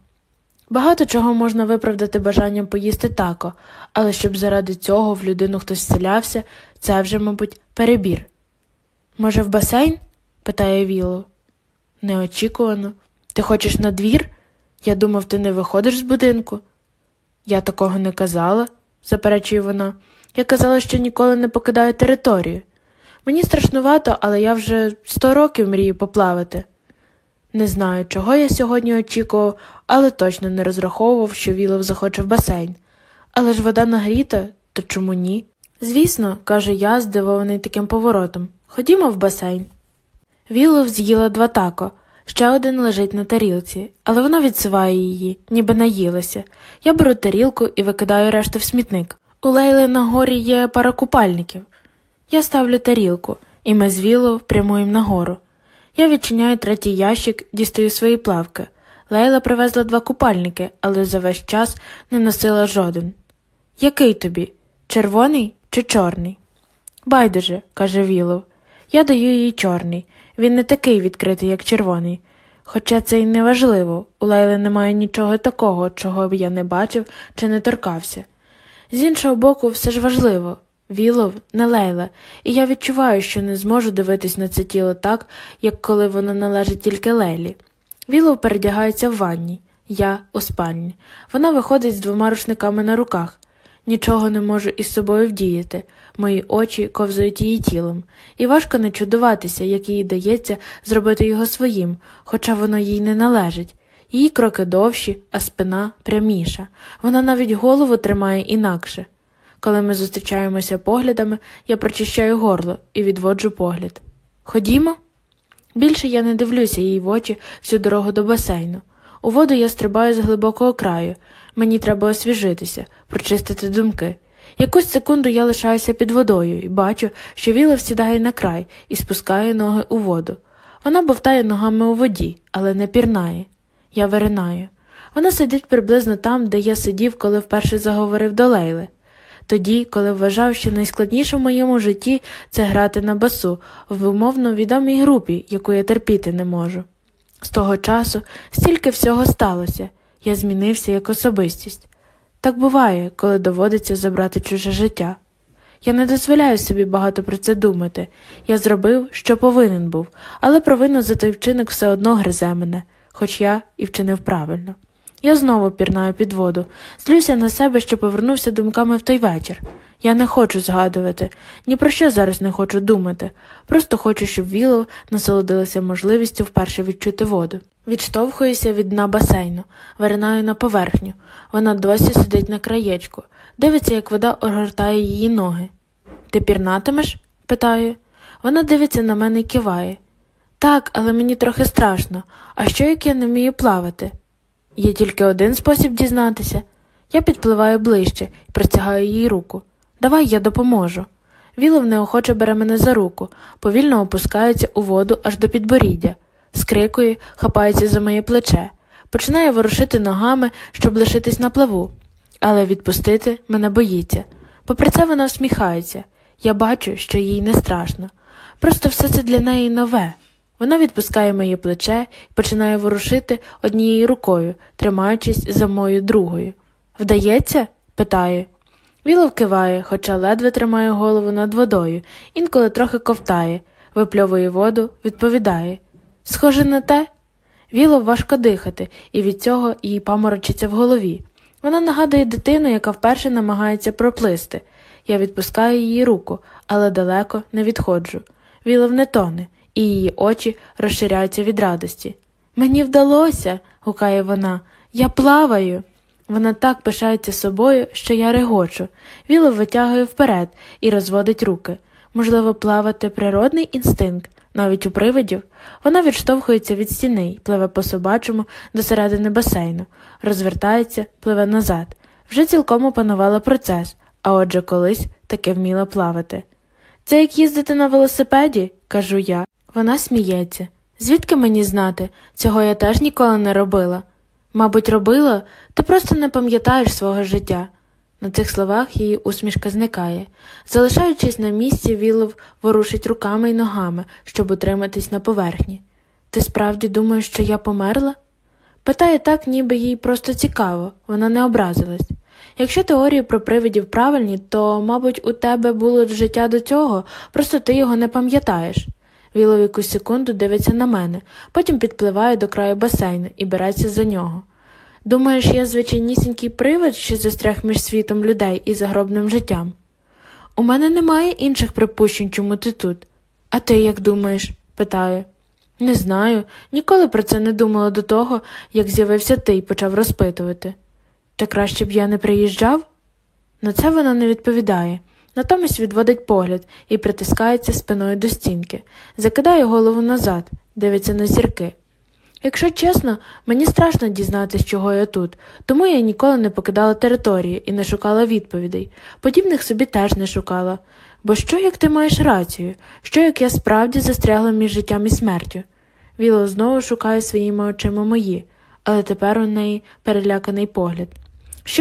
Багато чого можна виправдати бажанням поїсти тако, але щоб заради цього в людину хтось вселявся, це вже, мабуть, перебір. Може, в басейн? питає Вілов. Неочікувано. Ти хочеш на двір? Я думав, ти не виходиш з будинку. Я такого не казала, заперечує вона. Я казала, що ніколи не покидаю територію. Мені страшнувато, але я вже сто років мрію поплавати. Не знаю, чого я сьогодні очікував, але точно не розраховував, що Вілов захоче в басейн. Але ж вода нагріта, то чому ні? Звісно, каже я, здивований таким поворотом. Ходімо в басейн. Вілов з'їла два тако, ще один лежить на тарілці, але вона відсуває її, ніби наїлася. Я беру тарілку і викидаю решту в смітник. У Лейли на горі є пара купальників. Я ставлю тарілку, і ми з Вілов прямуємо нагору. Я відчиняю третій ящик, дістаю свої плавки. Лейла привезла два купальники, але за весь час не носила жоден. Який тобі? Червоний чи чорний? Байдуже, каже Вілов. Я даю їй чорний. Він не такий відкритий, як червоний. Хоча це й не важливо, у Лейли немає нічого такого, чого б я не бачив чи не торкався. З іншого боку, все ж важливо. Вілов не Лейла, і я відчуваю, що не зможу дивитись на це тіло так, як коли воно належить тільки Лейлі. Вілов передягається в ванні, я у спальні. Вона виходить з двома рушниками на руках. Нічого не можу із собою вдіяти. Мої очі ковзають її тілом, і важко не чудуватися, як їй дається зробити його своїм, хоча воно їй не належить. Її кроки довші, а спина пряміша. Вона навіть голову тримає інакше. Коли ми зустрічаємося поглядами, я прочищаю горло і відводжу погляд. Ходімо? Більше я не дивлюся їй в очі всю дорогу до басейну. У воду я стрибаю з глибокого краю. Мені треба освіжитися, прочистити думки. Якусь секунду я лишаюся під водою і бачу, що Віла сідає на край і спускає ноги у воду. Вона бовтає ногами у воді, але не пірнає. Я виринаю. Вона сидить приблизно там, де я сидів, коли вперше заговорив до Лейли. Тоді, коли вважав, що найскладніше в моєму житті це грати на басу в умовно відомій групі, яку я терпіти не можу. З того часу стільки всього сталося, я змінився як особистість. Так буває, коли доводиться забрати чуже життя. Я не дозволяю собі багато про це думати. Я зробив, що повинен був, але провина за той вчинок все одно гризе мене, хоч я і вчинив правильно. Я знову пірнаю під воду, злюся на себе, що повернувся думками в той вечір. Я не хочу згадувати, ні про що зараз не хочу думати, просто хочу, щоб Віло насолодилася можливістю вперше відчути воду. Відштовхуюся від дна басейну, виринаю на поверхню. Вона досі сидить на краєчку, дивиться, як вода огортає її ноги. Ти пірнатимеш? питаю. Вона дивиться на мене і киває. Так, але мені трохи страшно. А що як я не вмію плавати? Є тільки один спосіб дізнатися. Я підпливаю ближче і притягаю її руку. Давай я допоможу. Вілов неохоче бере мене за руку, повільно опускається у воду аж до підборіддя, скрикує, хапається за моє плече, починає ворушити ногами, щоб лишитись на плаву, але відпустити мене боїться. Попри це вона всміхається. Я бачу, що їй не страшно. Просто все це для неї нове. Вона відпускає моє плече і починає ворушити однією рукою, тримаючись за мою другою. Вдається? питає. Вілов киває, хоча ледве тримає голову над водою, інколи трохи ковтає, випльовує воду, відповідає Схоже на те. Вілов важко дихати, і від цього їй паморочиться в голові. Вона нагадує дитину, яка вперше намагається проплисти. Я відпускаю її руку, але далеко не відходжу. Вілов не тоне, і її очі розширяються від радості. Мені вдалося, гукає вона, я плаваю. Вона так пишається собою, що я регочу. Віло витягує вперед і розводить руки. Можливо, плавати природний інстинкт, навіть у привидів. Вона відштовхується від стіни й пливе по собачому до середини басейну, розвертається, пливе назад. Вже цілком опанувала процес, а отже колись таки вміла плавати. Це як їздити на велосипеді, кажу я. Вона сміється. Звідки мені знати? Цього я теж ніколи не робила. Мабуть, робила, ти просто не пам'ятаєш свого життя. На цих словах її усмішка зникає. Залишаючись на місці, Вілов ворушить руками й ногами, щоб утриматись на поверхні. Ти справді думаєш, що я померла? Питає так, ніби їй просто цікаво, вона не образилась. Якщо теорії про привидів правильні, то, мабуть, у тебе було життя до цього, просто ти його не пам'ятаєш. Вілов якусь секунду дивиться на мене, потім підпливає до краю басейну і береться за нього. Думаєш, я звичайнісінький привид, що застряг між світом людей і загробним життям? У мене немає інших припущень, чому ти тут. А ти як думаєш? питаю. Не знаю, ніколи про це не думала до того, як з'явився ти і почав розпитувати. Та краще б я не приїжджав? На це вона не відповідає, натомість відводить погляд і притискається спиною до стінки, закидає голову назад, дивиться на зірки. Якщо чесно, мені страшно дізнатись, чого я тут, тому я ніколи не покидала території і не шукала відповідей. Подібних собі теж не шукала. Бо що як ти маєш рацію? Що як я справді застрягла між життям і смертю? Віло знову шукає своїми очима мої, але тепер у неї переляканий погляд.